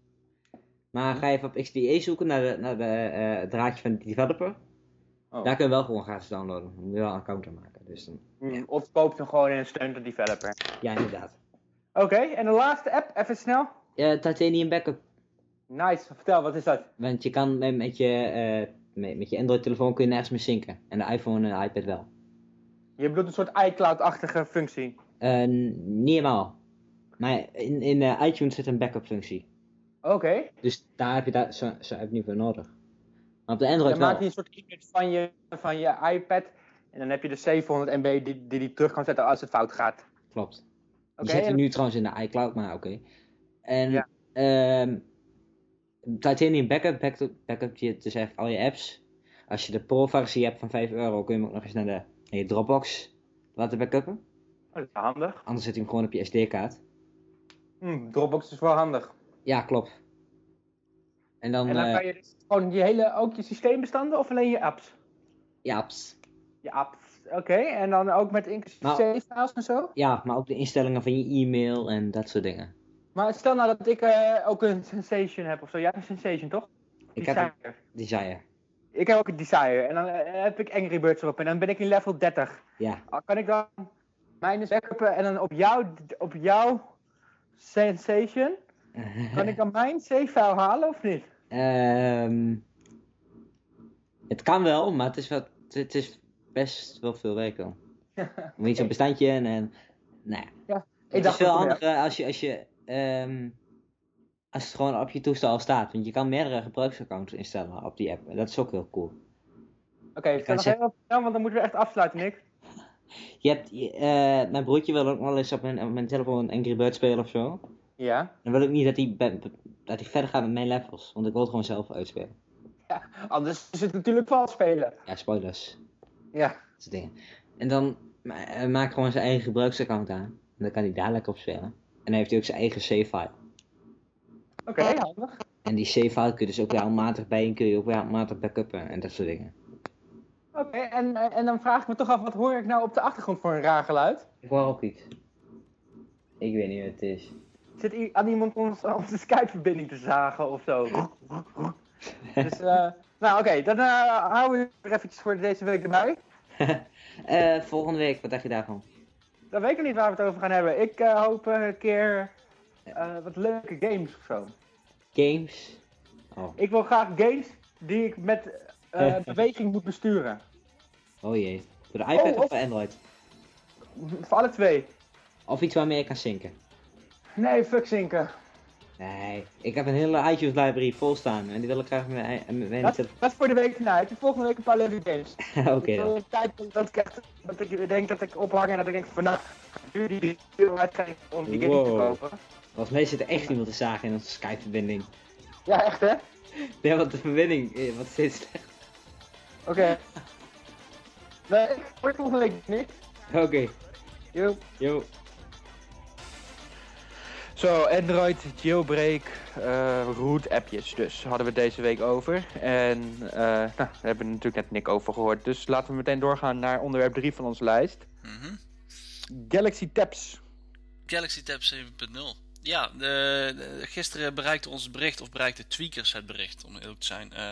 Maar ga je even op XDA zoeken naar, de, naar de, het draadje van de developer. Oh. Daar kun je wel gewoon gratis downloaden. Dan moet je wel een account aanmaken. Dus dan, Hmm, Of koop hem gewoon en steunt de developer. ja, inderdaad. Oké, en de laatste app, even snel. Ja, Titanium Backup. Nice, vertel, wat is dat? Want je kan met, met je, eh, met, met je Android telefoon kun je nergens meer synken. En de iPhone en de iPad wel. Je bedoelt een soort iCloud-achtige functie. Eh, n- niet helemaal. Maar in, in eh, iTunes zit een backup functie. Oké, Dus daar heb je daar zo, zo heb je niet voor nodig. Maar op de dan Android maak wel. je een soort image van je, van je iPad. En dan heb je de 700 MB die, die die terug kan zetten als het fout gaat. Klopt. Die zit je en- nu trouwens in de iCloud, maar oké. En Ja. ehm, Titanium Backup backup, backup je dus echt al je apps. Als je de Pro-versie hebt van 5 euro, kun je hem ook nog eens naar, de, naar je Dropbox laten backuppen. Oh, dat is wel handig. Anders zit hij hem gewoon op je SD-kaart. Hmm, Dropbox is wel handig. Ja, klopt. En dan, En dan eh, kan je dus gewoon je hele, ook je systeembestanden of alleen je apps? ja, apps. Je apps, oké. En dan ook met inclusief save-files en zo? Ja, maar ook de instellingen van je e-mail en dat soort dingen. Maar stel nou dat ik eh, ook een Sensation heb of zo. Jij hebt een Sensation, toch? Ik heb een Desire. Desire. Ik heb ook een Desire. En dan eh, heb ik Angry Birds erop. En dan ben ik in level 30. Ja, Ah, Kan ik dan mijn backuppen en dan op jouw, op jouw Sensation, kan ik dan mijn save-file halen of niet? Ehm, het kan wel, maar het is, wat, het is best wel veel werk dan. Moet je zo'n bestandje en, en nou ja. ik Het is veel handiger als je, als je ehm, als het gewoon op je toestel al staat. Want je kan meerdere gebruiksaccounts instellen op die app. En dat is ook heel cool. Oké, vertel kan nog zeggen- heel snel, want dan moeten we echt afsluiten, Nick. Je hebt, eh, mijn broertje wil ook wel eens op mijn, op mijn telefoon Angry Bird spelen of zo. Ja. Dan wil ik niet dat hij, dat hij verder gaat met mijn levels. Want ik wil het gewoon zelf uitspelen. Anders is het natuurlijk vals spelen. Ja, spoilers. Ja. Dat soort dingen. En dan ma eh, maak gewoon zijn eigen gebruiksaccount aan. En dan kan hij daar lekker op spelen. En dan heeft hij ook zijn eigen save file. Oké, handig. En die save file kun je dus ook weer handmatig bij en kun je ook weer handmatig backuppen en dat soort dingen. Oké, en, en dan vraag ik me toch af, wat hoor ik nou op de achtergrond voor een raar geluid? Ik hoor ook iets. Ik weet niet wat het is. Zit aan iemand ons, onze Skype-verbinding te zagen of zo? dus, eh, nou oké, dan eh, houden we er eventjes voor deze week erbij. Eh, volgende week, wat dacht je daarvan? Dan weet ik nog niet waar we het over gaan hebben. Ik eh, hoop eh, een keer wat leuke games of zo. Games? Oh, Ik wil graag games die ik met beweging moet besturen. oh jee. Voor de iPad Oh, of of- voor Android? Voor alle twee. Of iets waarmee je kan synken? Nee, fuck zinken. Nee, ik heb een hele iTunes library vol staan en die wil ik graag met mijn- mijn Dat, voor de week. Ik heb volgende week een paar leuke games. Oké dan. tijd dat ik echt, dat ik denk dat ik ophang en dat ik denk van nou, nu die euro uitgeven om die game te kopen. Volgens mij zit er echt iemand te zagen in onze Skype-verbinding. Ja, echt hè? Nee, want de verbinding, eh, wat steeds slecht. Oké. Nee, ik het volgende week niet. Oké, Yo. yo. Zo, Android, jailbreak, eh, root appjes dus hadden we deze week over. En eh, nou, daar hebben we natuurlijk net Nick over gehoord. Dus laten we meteen doorgaan naar onderwerp 3 van onze lijst. Mhm. Galaxy Tabs. Galaxy Tab 7.0. Ja, de, de- gisteren bereikte ons bericht, of bereikte Tweakers het bericht, om eerlijk te zijn, eh,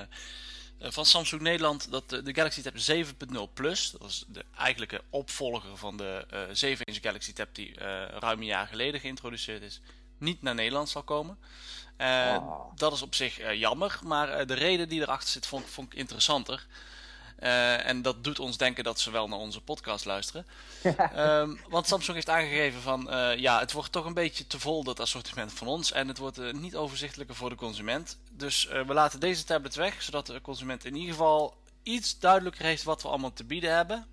van Samsung Nederland dat de, de Galaxy Tab 7.0 Plus, dat is de eigenlijke opvolger van de eh 7-inch Galaxy Tab die eh, ruim een jaar geleden geïntroduceerd is, niet naar Nederland zal komen. Eh, Oh. Dat is op zich eh, jammer, maar eh, de reden die erachter zit vond, vond ik interessanter. Eh, en dat doet ons denken dat ze wel naar onze podcast luisteren. Ehm, want Samsung heeft aangegeven van eh, ja, het wordt toch een beetje te vol dat assortiment van ons en het wordt eh, niet overzichtelijker voor de consument. Dus we laten deze tablet weg, zodat de consument in ieder geval iets duidelijker heeft wat we allemaal te bieden hebben.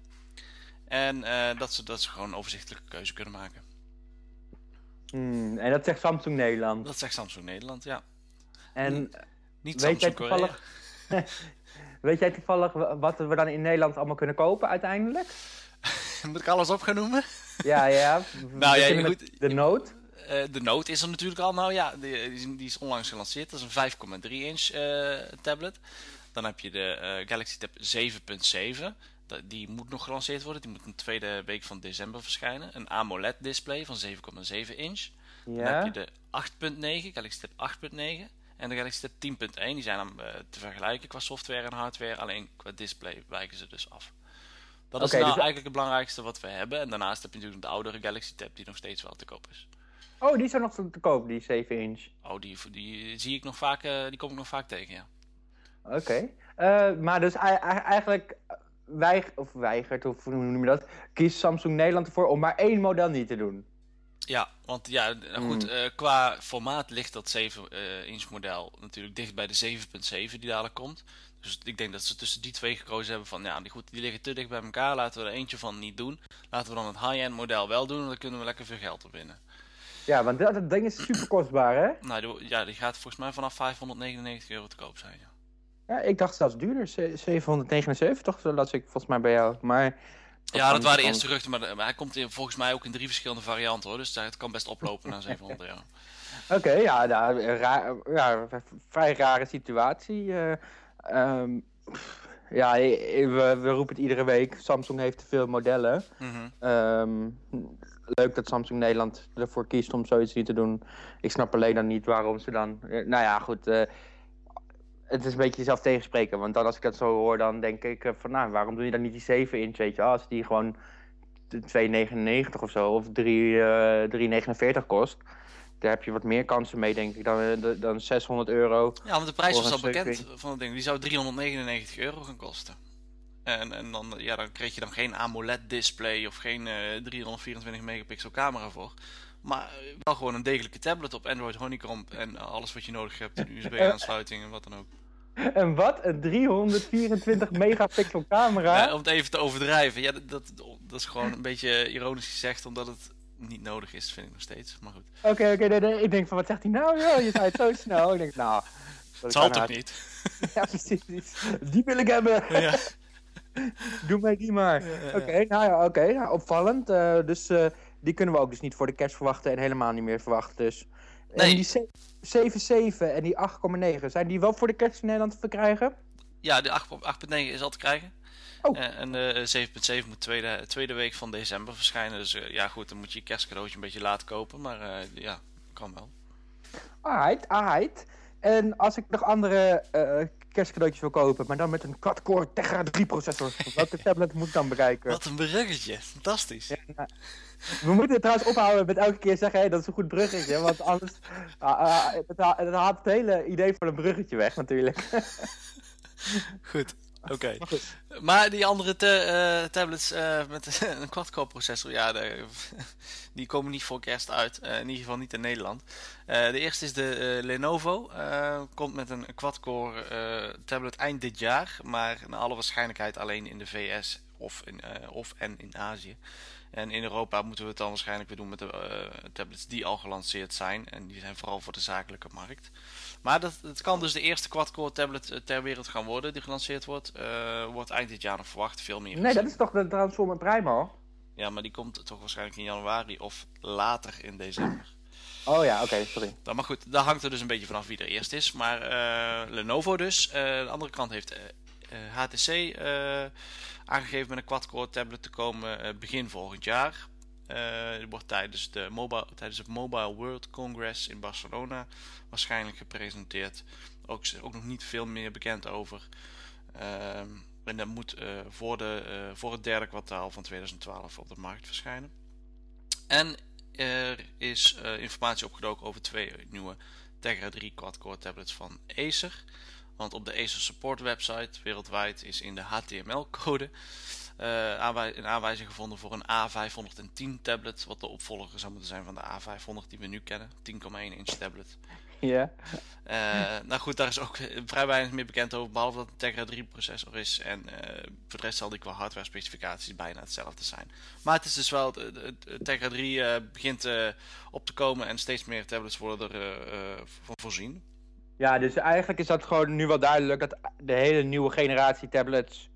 En dat, ze, dat ze gewoon een overzichtelijke keuze kunnen maken. Hmm, en dat zegt Samsung Nederland. Dat zegt Samsung Nederland, ja. En Niet Weet jij Samsung Korea. Weet jij toevallig wat we dan in Nederland allemaal kunnen kopen uiteindelijk? Moet ik alles op gaan noemen? Ja, ja. nou ja, goed. De Note? Uh, de Note is er natuurlijk al. Nou ja, die, die is onlangs gelanceerd. Dat is een 5,3 inch uh, tablet. Dan heb je de uh, Galaxy Tab 7.7. Die moet nog gelanceerd worden. Die moet in de tweede week van december verschijnen. Een AMOLED display van 7,7 inch. Ja. Dan heb je de 8.9, Galaxy Tab 8.9. En de Galaxy Tab 10.1. Die zijn dan te vergelijken qua software en hardware. Alleen qua display wijken ze dus af. Dat is nou dus... eigenlijk het belangrijkste wat we hebben. En daarnaast heb je natuurlijk de oudere Galaxy Tab die nog steeds wel te koop is. Oh, die is er nog te koop, die 7 inch. Oh, die, die zie ik nog vaak, uh, die kom ik nog vaak tegen, ja. Oké. Okay. Uh, maar dus eigenlijk weigert, of weigert, of hoe noem je dat, kiest Samsung Nederland ervoor om maar één model niet te doen. Ja, want ja, nou goed, mm. uh, qua formaat ligt dat 7-inch model natuurlijk dicht bij de 7.7 die dadelijk komt. Dus ik denk dat ze tussen die twee gekozen hebben van, ja, die, goed, die liggen te dicht bij elkaar, laten we er eentje van niet doen. Laten we dan het high-end model wel doen, dan kunnen we lekker veel geld op winnen. Ja, want dat, dat ding is super kostbaar, hè? Nou, die, ja, die gaat volgens mij vanaf 599 euro te koop zijn, ja. Ja, ik dacht zelfs duurder, 779 toch, dat ik volgens mij bij jou, maar... Ja, dat waren de eerste geruchten, maar, hij komt in, volgens mij ook in drie verschillende varianten, hoor. Dus het kan best oplopen naar 700 euro. Oké, ja, nou, raar, ja, vrij rare situatie. Uh, um, ja, we, we, roepen het iedere week. Samsung heeft te veel modellen. Mhm. um, leuk dat Samsung Nederland ervoor kiest om zoiets niet te doen. Ik snap alleen dan niet waarom ze dan... Eh, nou ja, goed. Uh, het is een beetje jezelf tegenspreken. Want dan als ik dat zo hoor, dan denk ik van... Nou, waarom doe je dan niet die 7 inch, weet je? Als die gewoon 2,99 of zo, of 3,49 uh, kost daar heb je wat meer kansen mee, denk ik, dan, eh, dan 600 euro. Ja, want de prijs was al bekend van het ding. Die zou 399 euro gaan kosten. En, en dan, ja, dan kreeg je dan geen AMOLED-display of geen uh, eh, 324 megapixel camera voor. Maar eh, wel gewoon een degelijke tablet op Android Honeycomb en alles wat je nodig hebt, een USB-aansluiting en wat dan ook. En wat? Een 324 megapixel camera? Ja, om het even te overdrijven. Ja, dat, dat, dat is gewoon een beetje ironisch gezegd, omdat het niet nodig is, vind ik nog steeds. Maar goed. Oké, oké, nee, ik denk van wat zegt hij nou? Ja, je zei het zo snel. Ik denk, nou. Het zal toch niet? ja, precies. Die wil ik hebben. Ja. Doe mij die maar. Oké, nou ja, oké. nou, opvallend. Uh, dus uh, die kunnen we ook dus niet voor de kerst verwachten en helemaal niet meer verwachten. Dus. Nee. En die 7,7 en die 8,9, zijn die wel voor de kerst in Nederland te verkrijgen? Ja, de 8,9 is al te krijgen. Oh. Uh, en de 7.7 moet tweede, tweede week van december verschijnen. Dus uh, ja goed, dan moet je je kerstcadeautje een beetje laten kopen. Maar uh, ja, kan wel. Alright, alright. En als ik nog andere kerstcadeautjes wil kopen, maar dan met een quad-core Tegra 3 processor. Welke tablet moet ik dan bereiken? Wat een bruggetje, fantastisch. Ja, nou, we moeten het trouwens ophouden met elke keer zeggen, hey, dat is een goed bruggetje. Want anders uh, het, het haalt het hele idee van een bruggetje weg natuurlijk. goed. Oké. Maar die andere uh, tablets uh, met een quad-core processor, ja, de, die komen niet voor kerst uit. Uh, in ieder geval niet in Nederland. de eerste is de Lenovo. komt met een quad-core tablet eind dit jaar. Maar naar alle waarschijnlijkheid alleen in de VS of, in, of en in Azië. En in Europa moeten we het dan waarschijnlijk weer doen met de tablets die al gelanceerd zijn. En die zijn vooral voor de zakelijke markt. Maar dat, het kan dus de eerste quad-core tablet eh, ter wereld gaan worden die gelanceerd wordt. Uh, wordt eind dit jaar nog verwacht, veel meer. Nee, dat is toch de Transformer Prime al? Ja, maar die komt toch waarschijnlijk in januari of later in december. Oh ja, oké, sorry. Dan, maar goed, daar hangt er dus een beetje vanaf wie er eerst is. Maar uh, Lenovo dus. Uh, de andere kant heeft HTC aangegeven met een quad-core tablet te komen begin volgend jaar. Uh, wordt tijdens, de mobile, tijdens het Mobile World Congress in Barcelona waarschijnlijk gepresenteerd. Ook, ook nog niet veel meer bekend over. Uh, en dat moet voor, de, voor het derde kwartaal van 2012 op de markt verschijnen. En er is informatie opgedoken over twee nieuwe Tegra 3 quad-core tablets van Acer. Want op de Acer Support website wereldwijd is in de HTML-code uh, een aanwijzing gevonden voor een A510 tablet, wat de opvolger zou moeten zijn van de A500 die we nu kennen, 10,1 inch tablet. Ja. Uh, nou goed, daar is ook vrij weinig meer bekend over, behalve dat het een Tegra 3 processor is. En uh, voor de rest zal die qua hardware specificaties bijna hetzelfde zijn. Maar het is dus wel, de, Tegra 3 uh, begint op te komen en steeds meer tablets worden er van voorzien. Ja, dus eigenlijk is dat gewoon nu wel duidelijk dat de hele nieuwe generatie tablets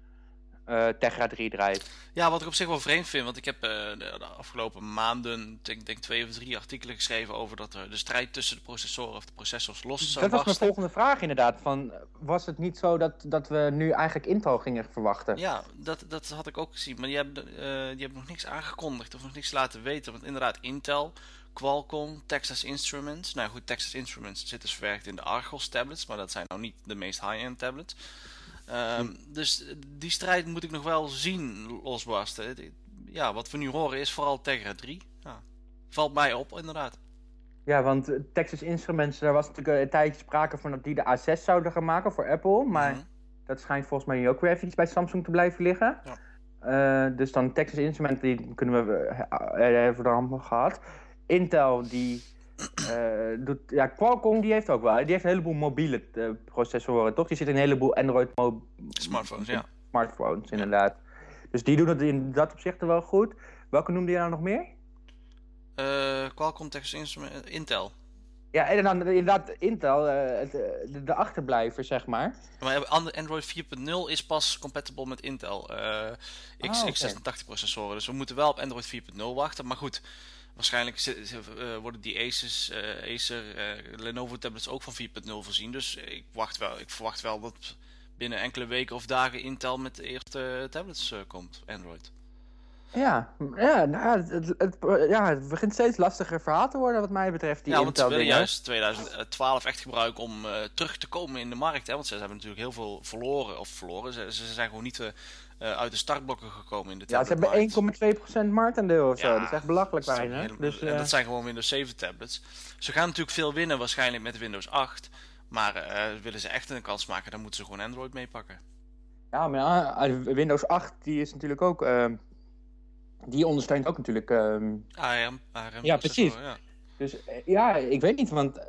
uh, Tegra 3 draait. Ja, wat ik op zich wel vreemd vind, want ik heb uh, de, afgelopen maanden, denk, denk twee of drie artikelen geschreven over dat er de strijd tussen de processoren of de processors los zou Dat was mijn volgende vraag inderdaad, van was het niet zo dat, dat we nu eigenlijk Intel gingen verwachten? Ja, dat, dat had ik ook gezien, maar die hebben, uh, die hebben nog niks aangekondigd of nog niks laten weten, want inderdaad Intel... Qualcomm, Texas Instruments. Nou goed, Texas Instruments zit dus verwerkt in de Argos tablets, maar dat zijn nou niet de meest high-end tablets. Um, dus die strijd moet ik nog wel zien losbarsten. Ja, wat we nu horen is vooral Tegra 3. Ja, valt mij op, inderdaad. Ja, want Texas Instruments, daar was natuurlijk een tijdje sprake van dat die de A6 zouden gaan maken voor Apple. Maar mm -hmm. dat schijnt volgens mij nu ook weer eventjes bij Samsung te blijven liggen. Ja. Uh, dus dan Texas Instruments, die kunnen we, uh, hebben we dan gehad. Intel, die uh, doet, ja, Qualcomm die heeft ook wel. Die heeft een heleboel mobiele uh, processoren, toch? Die zitten in een heleboel Android smartphones, ja. Smartphones, inderdaad. Dus die doen het in dat opzicht wel goed. Welke noemde je nou nog meer? Uh, Qualcomm, Texas Instruments, Intel. Ja, en dan inderdaad Intel, de, de, achterblijver, zeg maar. Maar Android 4.0 is pas compatible met Intel X, ah, okay. x86 processoren. Dus we moeten wel op Android 4.0 wachten. Maar goed, Waarschijnlijk uh, worden die Asus, uh, Acer, uh, Lenovo tablets ook van 4.0 voorzien. Dus ik, wacht wel, ik verwacht wel dat binnen enkele weken of dagen Intel met de eerste tablets komt, Android. Ja, ja, nou, het, het, ja, het begint steeds lastiger verhaal te worden wat mij betreft. Die ja, want ze willen juist 2012 echt gebruiken om terug te komen in de markt. Hè? Want ze hebben natuurlijk heel veel verloren, of verloren. Ze, ze zijn gewoon niet uh, uit de startblokken gekomen in de Ja, ze hebben 1,2% marktaandeel of zo. dat is echt belachelijk weinig. Dus, uh... En dat zijn gewoon Windows 7 tablets. Ze gaan natuurlijk veel winnen waarschijnlijk met Windows 8. Maar uh, willen ze echt een kans maken, dan moeten ze gewoon Android meepakken. Ja, maar ja, Windows 8 die is natuurlijk ook... Ehm, die ondersteunt ook natuurlijk... ARM, ARM. Ja, precies. Ja. Dus ja, ik weet niet, want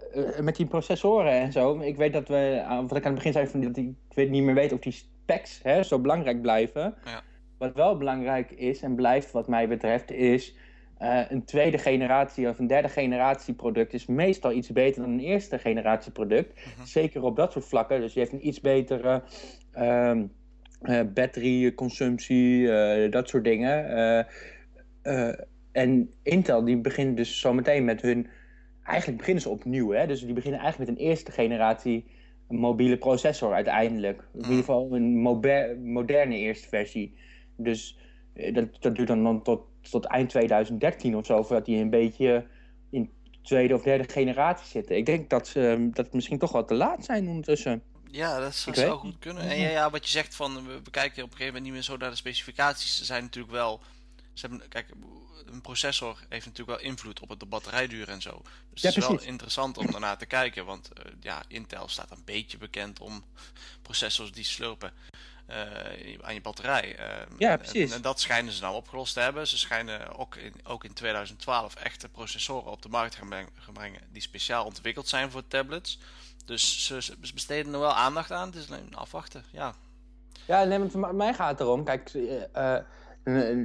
met die processoren en zo, ik weet dat we, wat ik aan het begin zei, van dat ik, ik weet niet meer weet of die specs hè, zo belangrijk blijven. Ja. Wat wel belangrijk is en blijft wat mij betreft is... Uh, een tweede generatie of een derde generatie product is meestal iets beter dan een eerste generatie product. Mhm. Zeker op dat soort vlakken. Dus je heeft een iets betere uh, uh, batteryconsumptie, uh, dat soort dingen. en Intel die begint dus zometeen met hun... Eigenlijk beginnen ze opnieuw. Hè? Dus die beginnen eigenlijk met een eerste generatie een mobiele processor uiteindelijk. In ieder geval een moderne eerste versie. Dus eh, dat, dat duurt dan tot, tot eind 2013 of zo, voordat die een beetje in tweede of derde generatie zitten. Ik denk dat ze dat misschien toch wel te laat zijn ondertussen. Ja, dat zou, zou goed kunnen. En ja, ja, wat je zegt van, we kijken op een gegeven moment niet meer zo naar de specificaties. Ze zijn natuurlijk wel... Ze hebben, kijk, een processor heeft natuurlijk wel invloed op het de batterijduur en zo. Dus ja, het is wel interessant om daarna te kijken. Want uh, ja, Intel staat een beetje bekend om processors die slurpen uh, aan je batterij. Uh, ja, precies. En, en, dat schijnen ze nou opgelost te hebben. Ze schijnen ook in, ook in 2012 echte processoren op de markt gaan brengen die speciaal ontwikkeld zijn voor tablets. Dus ze, ze besteden er wel aandacht aan. Het is alleen afwachten, ja. Ja, nee, maar mij gaat het erom. Kijk,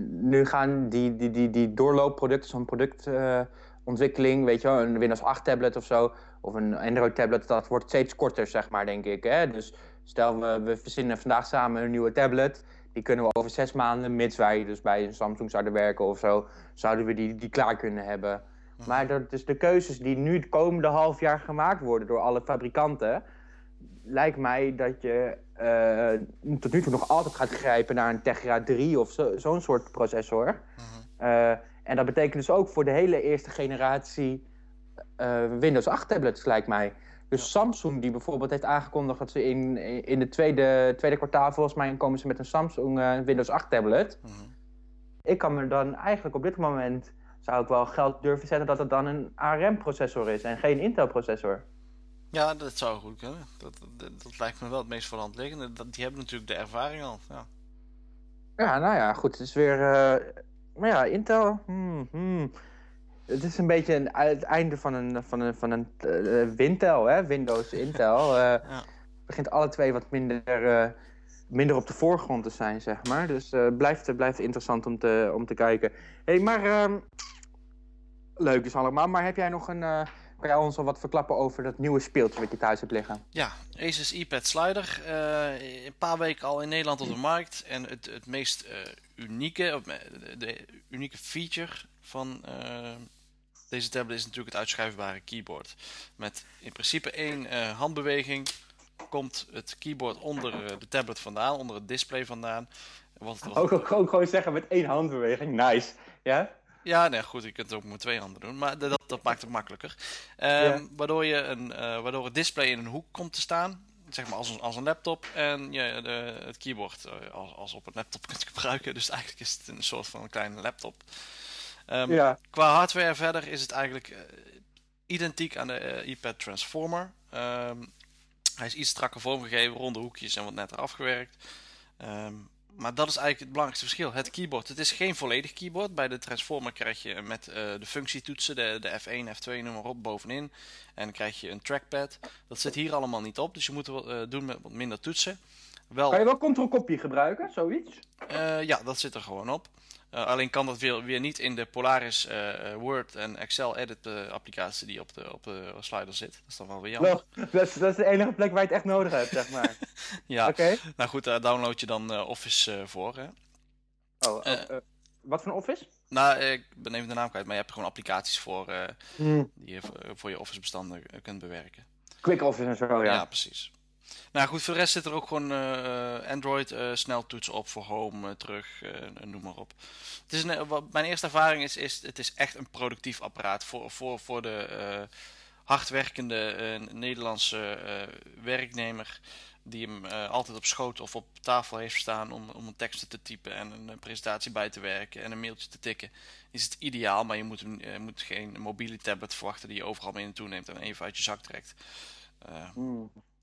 nu gaan die, die, die, die doorloopproducten, zo'n productontwikkeling, weet je wel, een Windows 8 tablet of zo, of een Android tablet, dat wordt steeds korter, zeg maar, denk ik. Hè? Dus stel, we, we verzinnen vandaag samen een nieuwe tablet, die kunnen we over zes maanden, mits wij dus bij een Samsung zouden werken of zo, zouden we die, die klaar kunnen hebben. Mhm. Maar dat, dus de keuzes die nu het komende half jaar gemaakt worden door alle fabrikanten, lijkt mij dat je uh, tot nu toe nog altijd gaat grijpen naar een Tegra 3 of zo'n zo soort processor. Mhm. uh, en dat betekent dus ook voor de hele eerste generatie uh, Windows 8 tablets, lijkt mij. Dus Samsung, die bijvoorbeeld heeft aangekondigd dat ze in, in het tweede, tweede kwartaal, volgens mij, komen ze met een Samsung Windows 8 tablet. Mhm. Ik kan me dan eigenlijk op dit moment, zou ik wel geld durven zetten dat het dan een ARM-processor is en geen Intel-processor. Ja, dat zou goed kunnen. Dat, dat, lijkt me wel het meest voor de hand liggende. Dat, die hebben natuurlijk de ervaring al. Ja, ja nou ja, goed. Het is weer. Uh, maar ja, Intel. Hmm, hmm. Het is een beetje een, het einde van een, van een, van een uh, Wintel, hè? Windows, Intel. Uh, ja. Begint alle twee wat minder, minder op de voorgrond te zijn, zeg maar. Dus blijft, blijft interessant om te, om te kijken. Hé, hey, maar. Ehm, leuk is allemaal. Maar heb jij nog een kan jij ons al wat verklappen over dat nieuwe speeltje wat je thuis hebt liggen? Ja, Asus iPad Slider. Uh, een paar weken al in Nederland op de markt. En het, het meest uh, unieke, de unieke feature van uh, deze tablet is natuurlijk het uitschuifbare keyboard. Met in principe één handbeweging komt het keyboard onder de tablet vandaan, onder het display vandaan. Wat, wat... Ook, ook, gewoon zeggen met één handbeweging, nice. Ja? Ja, nee, goed, je kunt het ook met twee handen doen, maar dat, dat maakt het makkelijker. Um, waardoor, je een, uh, waardoor het display in een hoek komt te staan, zeg maar als een, als een laptop, en je de, het keyboard uh, als, als op een laptop kunt gebruiken. Dus eigenlijk is het een soort van een kleine laptop. Um, ja. Qua hardware verder is het eigenlijk uh, identiek aan de iPad Transformer. Um, hij is iets strakker vormgegeven, ronde hoekjes en wat netter afgewerkt. Um, maar dat is eigenlijk het belangrijkste verschil. Het keyboard. Het is geen volledig keyboard. Bij de Transformer krijg je met uh, de functietoetsen, de, de F1, F2, noem maar op, bovenin. En dan krijg je een trackpad. Dat zit hier allemaal niet op. Dus je moet het uh, doen met wat minder toetsen. Wel... Kan je wel Ctrl-kopje gebruiken, zoiets? Uh, ja, dat zit er gewoon op. Uh, alleen kan dat weer, weer niet in de Polaris uh, Word en Excel edit applicatie die op de, op de slider zit. Dat is dan wel weer jammer. Dat, is, dat, is, de enige plek waar je het echt nodig hebt, zeg maar. ja, okay. nou goed, daar download je dan Office voor. Hè? Oh, wat voor Office? Nou, ik ben even de naam kwijt, maar je hebt er gewoon applicaties voor hmm. die je voor je Office bestanden kunt bewerken. Quick Office en zo, ja. Ja, precies. Nou goed, voor de rest zit er ook gewoon uh, Android uh, sneltoets op voor home, terug, noem maar op. Het is mijn eerste ervaring is, is, het is echt een productief apparaat voor, voor, voor de hardwerkende Nederlandse werknemer die hem altijd op schoot of op tafel heeft staan om, om een tekst te typen en een presentatie bij te werken en een mailtje te tikken, is het ideaal. Maar je moet, je moet geen mobiele tablet verwachten die je overal mee naartoe neemt en even uit je zak trekt. Uh,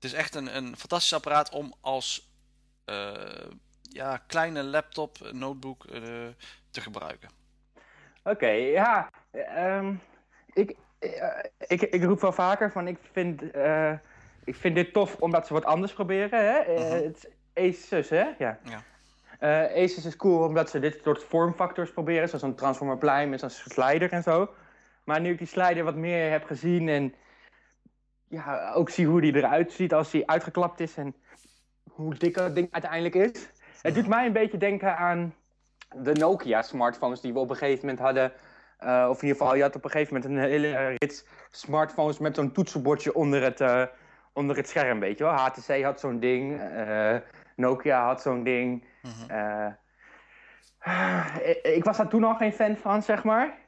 het is echt een, een fantastisch apparaat om als uh, ja, kleine laptop, notebook uh, te gebruiken. Oké, okay, ja. Um, ik, uh, ik, ik roep wel vaker van ik vind, ik vind dit tof omdat ze wat anders proberen. Hè? -huh. Het is Asus, hè? Ja. ja. Asus is cool omdat ze dit soort vormfactors proberen, zoals een Transformer zoals een slider en zo. Maar nu ik die slider wat meer heb gezien en ja, ook zie hoe die eruit ziet als hij uitgeklapt is en hoe dik dat ding uiteindelijk is. Het doet mij een beetje denken aan de Nokia-smartphones die we op een gegeven moment hadden. Uh, of in ieder geval, je had op een gegeven moment een hele rits smartphones met zo'n toetsenbordje onder het, uh, onder het scherm, weet je wel. HTC had zo'n ding, uh, Nokia had zo'n ding. Mm ik was daar toen al geen fan van, zeg maar.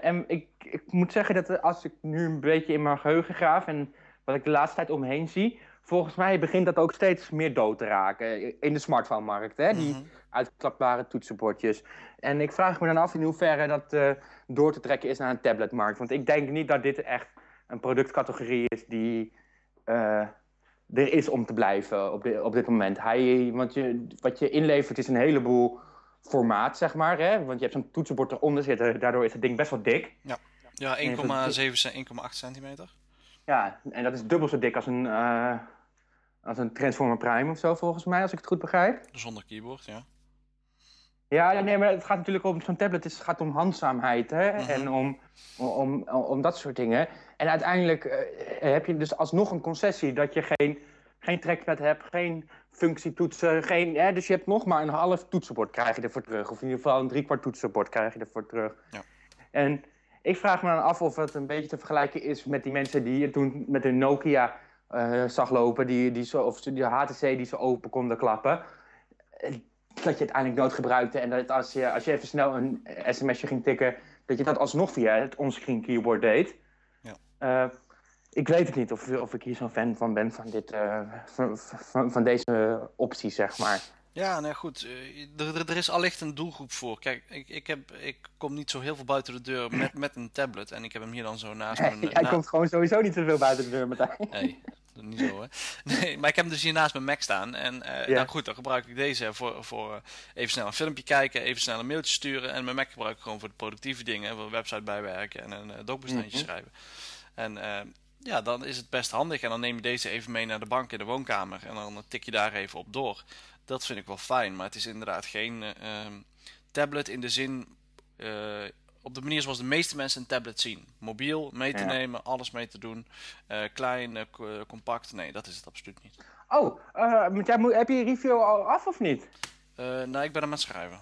en ik, ik moet zeggen dat als ik nu een beetje in mijn geheugen graaf en wat ik de laatste tijd omheen zie, volgens mij begint dat ook steeds meer dood te raken in de smartphone-markt. Hè? Die mm uitklapbare toetsenbordjes. En ik vraag me dan af in hoeverre dat uh, door te trekken is naar een tabletmarkt. Want ik denk niet dat dit echt een productcategorie is die uh, er is om te blijven op, dit, op dit moment. Hij, want je, wat je inlevert is een heleboel formaat, zeg maar. Hè? Want je hebt zo'n toetsenbord eronder zitten, daardoor is het ding best wel dik. Ja, ja 1,7, 1,8 centimeter. Ja, en dat is dubbel zo dik als een, uh, als een Transformer Prime of zo, volgens mij, als ik het goed begrijp. Zonder keyboard, ja. Ja, nee, maar het gaat natuurlijk om zo'n tablet. Het gaat om handzaamheid hè? Mhm. en om, om, om, dat soort dingen. En uiteindelijk uh, heb je dus alsnog een concessie dat je geen, geen trackpad hebt, geen functietoetsen, geen, hè? dus je hebt nog maar een half toetsenbord krijg je ervoor terug. Of in ieder geval een driekwart toetsenbord krijg je ervoor terug. Ja. En ik vraag me dan af of het een beetje te vergelijken is met die mensen die je toen met een Nokia uh, zag lopen, die, die zo, of de HTC die zo open konden klappen. Dat je het uiteindelijk nooit gebruikte en dat als je, als je even snel een sms'je ging tikken, dat je dat alsnog via het onscreen keyboard deed. Ja. Uh, ik weet het niet of, of ik hier zo'n fan van ben van, dit, uh, van, van, van, deze optie, zeg maar. Ja, nou goed. Eh, er, er is allicht een doelgroep voor. Kijk, ik, ik, heb, ik kom niet zo heel veel buiten de deur met, met een tablet. En ik heb hem hier dan zo naast mijn... Hij komt gewoon sowieso niet zoveel buiten de deur, Martijn. Nee, dat niet zo, hè. Nee, maar ik heb hem dus hier naast mijn Mac staan. En uh, nou goed, dan gebruik ik deze voor, voor even snel een filmpje kijken, even snel een mailtje sturen. En mijn Mac gebruik ik gewoon voor de productieve dingen. Voor een website bijwerken en een uh, docbestandje mm schrijven. En ja, dan is het best handig. En dan neem je deze even mee naar de bank in de woonkamer. En dan tik je daar even op door. Dat vind ik wel fijn, maar het is inderdaad geen uh, tablet in de zin uh, op de manier zoals de meeste mensen een tablet zien. Mobiel, mee te Ja. nemen, alles mee te doen. Eh, klein, eh, co- compact. Nee, dat is het absoluut niet. Oh, eh, moet heb je je review al af of niet? Eh nou, ik ben aan het schrijven.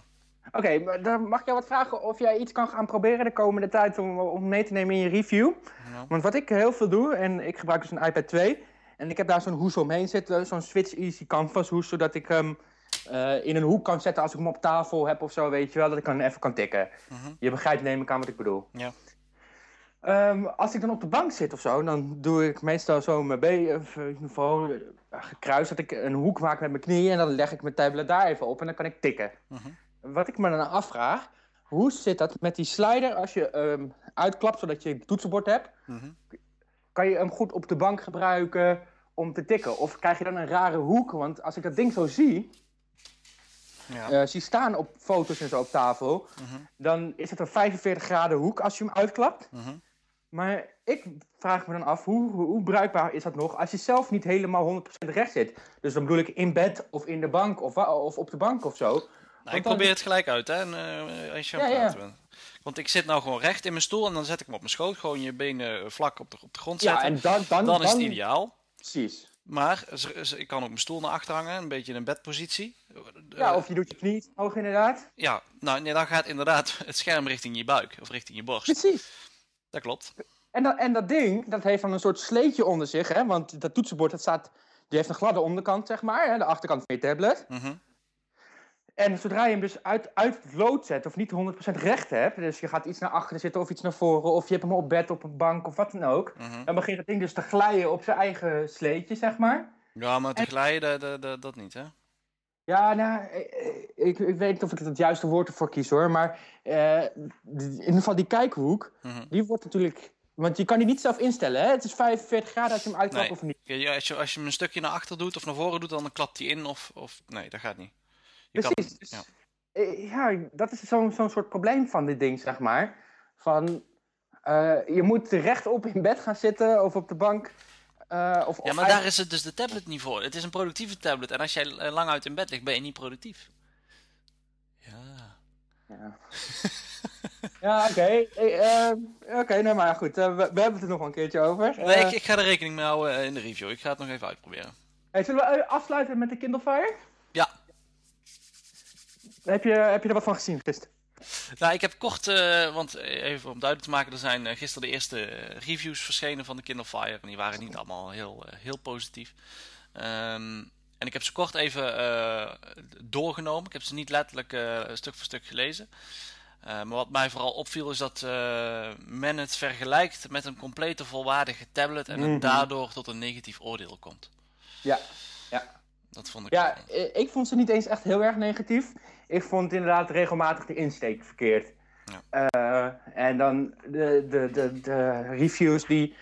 Oké, dan mag ik jou wat vragen of jij iets kan gaan proberen de komende tijd om, om mee te nemen in je review. Ja. Want wat ik heel veel doe, en ik gebruik dus een iPad 2. En ik heb daar zo'n hoes omheen zitten, zo'n Switch Easy Canvas hoes, zodat ik hem eh, in een hoek kan zetten als ik hem op tafel heb of zo, weet je wel, dat ik dan even kan tikken. Mhm. Je begrijpt neem ik aan wat ik bedoel. Ja. Ehm, als ik dan op de bank zit of zo, dan doe ik meestal zo mijn been, ieder geval eh, gekruist, dat ik een hoek maak met mijn knieën en dan leg ik mijn tablet daar even op en dan kan ik tikken. Mhm. Wat ik me dan afvraag, hoe zit dat met die slider als je ehm uitklapt zodat je een toetsenbord hebt? Mhm. Kan je hem goed op de bank gebruiken om te tikken? Of krijg je dan een rare hoek? Want als ik dat ding zo zie, Ja. eh, zie staan op foto's en zo op tafel, Mhm. dan is het een 45 graden hoek als je hem uitklapt. Mhm. Maar ik vraag me dan af, hoe, hoe, bruikbaar is dat nog als je zelf niet helemaal 100% recht zit? Dus dan bedoel ik in bed of in de bank of, of op de bank of zo. Nou, ik dan- probeer het gelijk uit, hè, en, eh, als je aan het Ja, ja. bent. Want ik zit nou gewoon recht in mijn stoel en dan zet ik hem op mijn schoot. Gewoon je benen vlak op de, op de grond Ja, zetten. en dan, dan, dan is het ideaal. Precies. Maar ik kan ook mijn stoel naar achter hangen, een beetje in een bedpositie. Ja, of je doet je knie hoog inderdaad. ja, nou nee, dan gaat inderdaad het scherm richting je buik of richting je borst. Precies. Dat klopt. En dat, en dat ding, dat heeft dan een soort sleetje onder zich, hè? Want dat toetsenbord, dat staat, die heeft een gladde onderkant, zeg maar, hè? de achterkant van je tablet. Mhm. En zodra je hem dus uit, uit het lood zet of niet 100% recht hebt, dus je gaat iets naar achteren zitten of iets naar voren, of je hebt hem op bed, op een bank of wat dan ook, Mhm. dan begint het ding dus te glijden op zijn eigen sleetje, zeg maar. Ja, maar te glijden, dat, dat, dat niet, hè? Ja, nou, eh, ik, ik weet niet of ik het juiste woord ervoor kies hoor, maar eh, in ieder geval die kijkhoek, Mhm. die wordt natuurlijk, want je kan die niet zelf instellen, hè? Het is 45 graden als je hem uitklapt Nee. of niet. Ja, ja, als, je, als je hem een stukje naar achter doet of naar voren doet, dan klapt hij in of, of... Nee, dat gaat niet. Je Precies. dus, ja. eh, ja, dat is zo'n zo'n soort probleem van dit ding, zeg maar. Van, eh, je moet rechtop in bed gaan zitten of op de bank. eh, of, Ja, maar daar is het dus de tablet niet voor. Het is een productieve tablet. En als jij lang uit in bed ligt, ben je niet productief. Ja. Ja, ja oké. Oké, nou maar goed. we, we hebben het er nog wel een keertje over. Nee, ik, ik ga er rekening mee houden in de review. Ik ga het nog even uitproberen. hey, zullen we afsluiten met de Kindle Fire? Heb je, heb je er wat van gezien gisteren? Nou, ik heb kort, eh, want eh, even om duidelijk te maken, er zijn eh, gisteren de eerste reviews verschenen van de Kindle Fire. En die waren niet allemaal heel, heel positief. Ehm, en ik heb ze kort even doorgenomen. Ik heb ze niet letterlijk stuk voor stuk gelezen. Maar wat mij vooral opviel is dat men het vergelijkt met een complete volwaardige tablet en Mhm. het daardoor tot een negatief oordeel komt. Ja. Ja. Dat vond ik. Ja, ik vond ze niet eens echt heel erg negatief. Ik vond inderdaad regelmatig de insteek verkeerd. Eh, en dan de, de, de, de reviews die,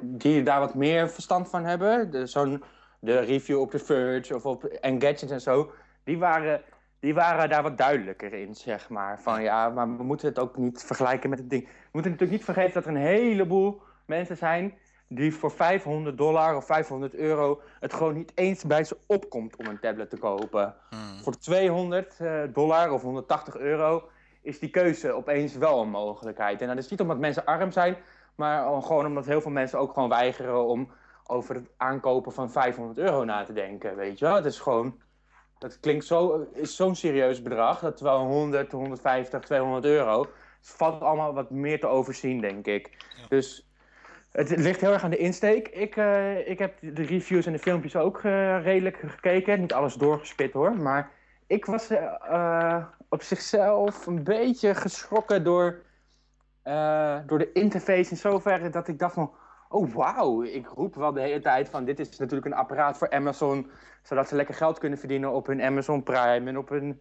die daar wat meer verstand van hebben. De, zo'n, de review op The Verge of op Engadget en zo. Die waren, die waren daar wat duidelijker in, zeg maar. Van ja, maar we moeten het ook niet vergelijken met het ding. We moeten natuurlijk niet vergeten dat er een heleboel mensen zijn die voor 500 dollar of 500 euro het gewoon niet eens bij ze opkomt om een tablet te kopen. Hmm. Voor 200 eh, dollar of 180 euro is die keuze opeens wel een mogelijkheid. En dat is niet omdat mensen arm zijn, maar gewoon omdat heel veel mensen ook gewoon weigeren om over het aankopen van 500 euro na te denken. Weet je wel? Het is gewoon. Dat klinkt zo, is zo'n serieus bedrag. Dat terwijl 100, 150, 200 euro. Het valt allemaal wat meer te overzien, denk ik. Dus het ligt heel erg aan de insteek. Ik, eh, ik heb de reviews en de filmpjes ook eh, redelijk gekeken. Niet alles doorgespit hoor. Maar ik was eh, op zichzelf een beetje geschrokken door, door de interface in zoverre dat ik dacht van... Oh wauw, ik roep wel de hele tijd van dit is natuurlijk een apparaat voor Amazon. Zodat ze lekker geld kunnen verdienen op hun Amazon Prime en op hun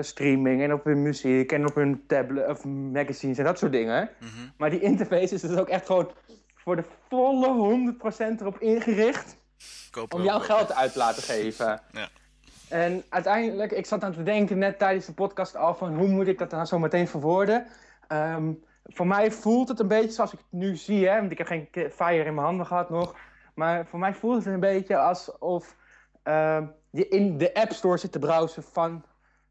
streaming en op hun muziek en op hun tablet of magazines en dat soort dingen. Mhm. Maar die interface is dus ook echt gewoon voor de volle 100% erop ingericht Koop om jouw geld uit te laten geven. Ja. En uiteindelijk, ik zat aan te denken net tijdens de podcast al van hoe moet ik dat nou zo meteen verwoorden. Ehm, voor mij voelt het een beetje zoals ik het nu zie, hè, want ik heb geen Fire in mijn handen gehad nog. Maar voor mij voelt het een beetje alsof ehm, je in de App Store zit te browsen van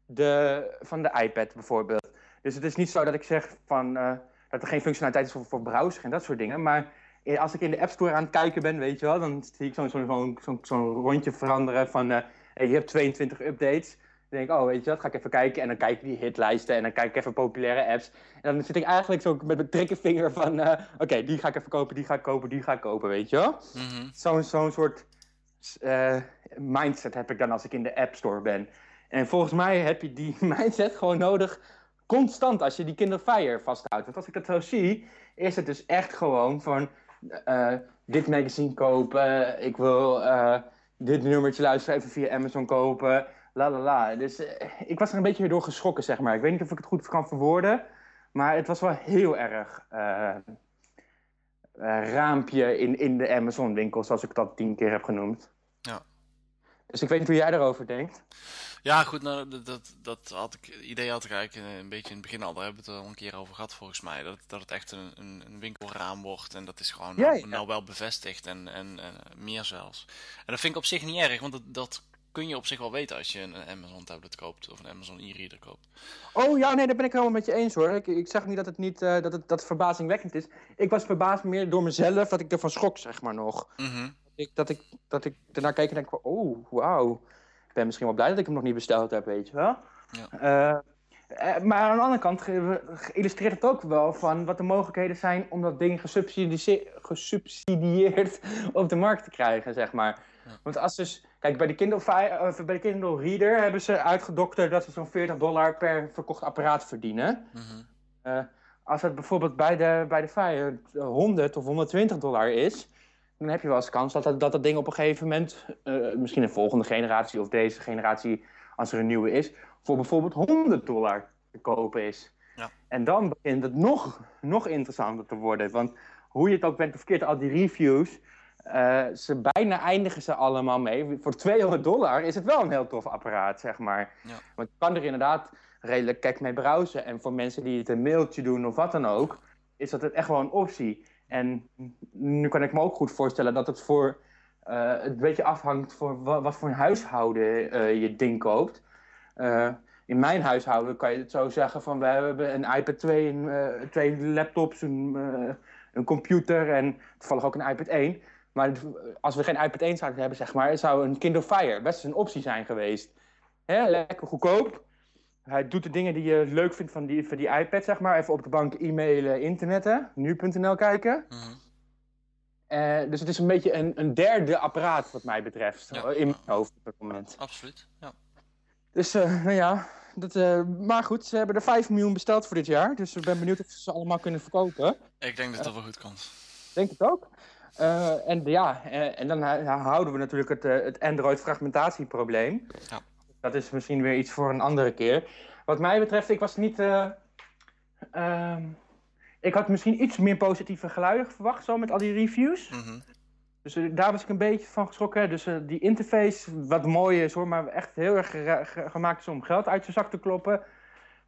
de, van de iPad bijvoorbeeld. Dus het is niet zo dat ik zeg van, uh, dat er geen functionaliteit is voor, voor browser en dat soort dingen. Maar als ik in de App Store aan het kijken ben, weet je wel, dan zie ik zo'n zo, zo, zo, zo rondje veranderen van, uh, hey, je hebt 22 updates. Dan denk ik, oh, weet je wat, ga ik even kijken. En dan kijk ik die hitlijsten en dan kijk ik even populaire apps. En dan zit ik eigenlijk zo met mijn triggervinger van, uh, oké, die ga ik even kopen, die ga ik kopen, die ga ik kopen, weet je wel. Mhm. Zo'n soort uh, mindset heb ik dan als ik in de App Store ben. En volgens mij heb je die mindset gewoon nodig constant als je die Kindle Fire vasthoudt. Want als ik dat zo zie, is het dus echt gewoon van uh, dit magazine kopen, ik wil uh, dit nummertje luisteren even via Amazon kopen, la la la. Dus uh, ik was er een beetje door geschrokken, zeg maar. Ik weet niet of ik het goed kan verwoorden, maar het was wel heel erg raampje in, in de Amazon winkel, zoals ik dat tien keer heb genoemd. Ja. Dus ik weet niet hoe jij daarover denkt. Ja, goed, nou, dat, dat, dat had ik, idee had ik eigenlijk een beetje in het begin al. Daar hebben we het al een keer over gehad, volgens mij. Dat, dat het echt een, een, een winkelraam wordt. En dat is gewoon ja, nou, ja. nou, wel bevestigd en, en, en, meer zelfs. En dat vind ik op zich niet erg, want dat, dat kun je op zich wel weten als je een Amazon tablet koopt of een Amazon e-reader koopt. Oh ja, nee, daar ben ik helemaal met je eens hoor. Ik, ik zeg niet dat het niet uh, dat het, dat het verbazingwekkend is. Ik was verbaasd meer door mezelf dat ik ervan schrok, zeg maar nog. Mm -hmm. ik, dat, ik, dat ik ernaar keek en denk oh, wauw. Ik ben misschien wel blij dat ik hem nog niet besteld heb, weet je wel. Ja. Uh, maar aan de andere kant illustreert het ook wel van wat de mogelijkheden zijn om dat ding gesubsidieerd op de markt te krijgen, zeg maar. Ja. Want als dus, kijk, bij de, Kindle, uh, bij de Kindle Reader hebben ze uitgedokterd dat ze zo'n 40 dollar per verkocht apparaat verdienen. Mm -hmm. uh, als het bijvoorbeeld bij de, bij de Fire 100 of 120 dollar is, dan heb je wel eens kans dat dat, dat, dat ding op een gegeven moment, uh, misschien een volgende generatie of deze generatie, als er een nieuwe is, voor bijvoorbeeld 100 dollar te kopen is. Ja. En dan begint het nog, nog interessanter te worden. Want hoe je het ook bent of verkeerd, al die reviews, uh, ze bijna eindigen ze allemaal mee. Voor 200 dollar is het wel een heel tof apparaat, zeg maar. Ja. Want je kan er inderdaad redelijk kek mee browsen. En voor mensen die het een mailtje doen of wat dan ook, is dat het echt wel een optie. En nu kan ik me ook goed voorstellen dat het voor uh, het een beetje afhangt voor wat, voor een huishouden uh, je ding koopt. Uh, in mijn huishouden kan je het zo zeggen van we hebben een iPad 2, een, twee laptops, een, een computer en toevallig ook een iPad 1. Maar als we geen iPad 1 zouden hebben, zeg maar, zou een Kindle Fire best een optie zijn geweest. Hè, lekker goedkoop. Hij doet de dingen die je leuk vindt van die, van die iPad, zeg maar. Even op de bank e-mailen, internetten, nu.nl kijken. Mm -hmm. uh, dus het is een beetje een, een derde apparaat wat mij betreft. Ja. In mijn hoofd op het moment. Absoluut, ja. Dus, uh, nou ja. Dat, uh, maar goed, ze hebben er 5 miljoen besteld voor dit jaar. Dus ik ben benieuwd of ze ze allemaal kunnen verkopen. Ik denk dat dat wel goed komt. Denk het ook. en ja, en dan houden we natuurlijk het, het Android-fragmentatieprobleem. Ja. Dat is misschien weer iets voor een andere keer. Wat mij betreft, ik was niet. Uh, uh, ik had misschien iets meer positieve geluiden verwacht, zo met al die reviews. Mm -hmm. Dus uh, daar was ik een beetje van geschrokken. Dus die interface, wat mooi is hoor, maar echt heel erg ge gemaakt is om geld uit je zak te kloppen,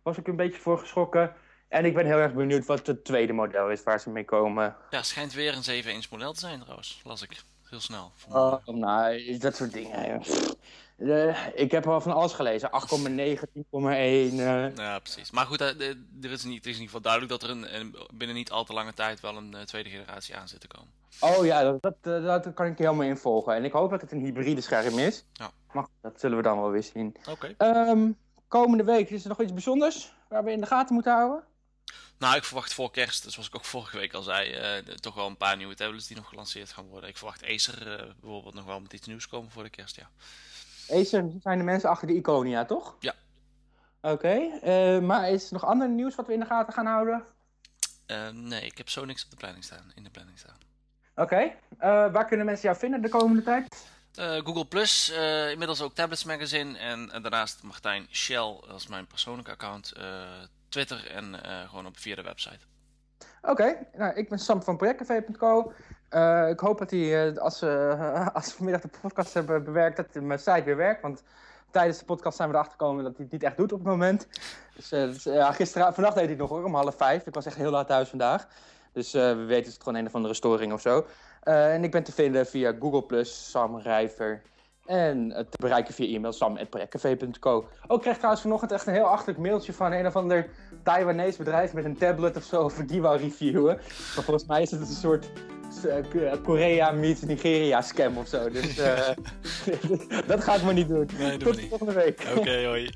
was ik een beetje voor geschrokken. En ik ben heel erg benieuwd wat het tweede model is waar ze mee komen. Ja, schijnt weer een 7-inch model te zijn trouwens, las ik. Heel snel. Oh, nou, dat soort dingen. Uh, ik heb al van alles gelezen. 8,9, 10,1. Uh. Ja, precies. Maar goed, er is, niet, het is in ieder geval duidelijk dat er een, binnen niet al te lange tijd wel een tweede generatie aan zit te komen. Oh ja, dat, dat, dat, kan ik helemaal in volgen. En ik hoop dat het een hybride scherm is. Ja. Maar dat zullen we dan wel weer zien. Oké. Okay. Um, komende week is er nog iets bijzonders waar we in de gaten moeten houden? Nou, ik verwacht voor kerst, zoals ik ook vorige week al zei, uh, toch wel een paar nieuwe tablets die nog gelanceerd gaan worden. Ik verwacht Acer bijvoorbeeld nog wel met iets nieuws komen voor de kerst, ja. Acer zijn de mensen achter de Iconia, toch? Ja. Oké, okay. uh, maar is er nog ander nieuws wat we in de gaten gaan houden? Uh, nee, ik heb zo niks op de planning staan, in de planning staan. Oké, okay. uh, waar kunnen mensen jou vinden de komende tijd? Google Plus, inmiddels ook Tablets Magazine en daarnaast Martijn Shell als mijn persoonlijke account, Twitter en gewoon op via de website. Oké, okay. nou, ik ben Sam van projectcafé.co. Uh, ik hoop dat hij, uh, als, uh, als we vanmiddag de podcast hebben bewerkt, dat mijn site weer werkt. Want tijdens de podcast zijn we erachter gekomen dat hij het niet echt doet op het moment. Dus, dus ja, gisteren, vannacht deed hij het nog hoor, om half vijf. Ik was echt heel laat thuis vandaag. Dus we weten het gewoon een of andere storing of zo. en ik ben te vinden via Google+, Sam Rijver En uh, te bereiken via e-mail sam.projectcafé.co. Ook kreeg ik trouwens vanochtend echt een heel achterlijk mailtje van een of ander Taiwanese bedrijf met een tablet of zo over die wou reviewen. Maar volgens mij is het een soort uh, Korea meets Nigeria scam of zo. Dus uh, dat ga ik maar niet doen. Nee, Tot volgende week. Oké, okay, hoi.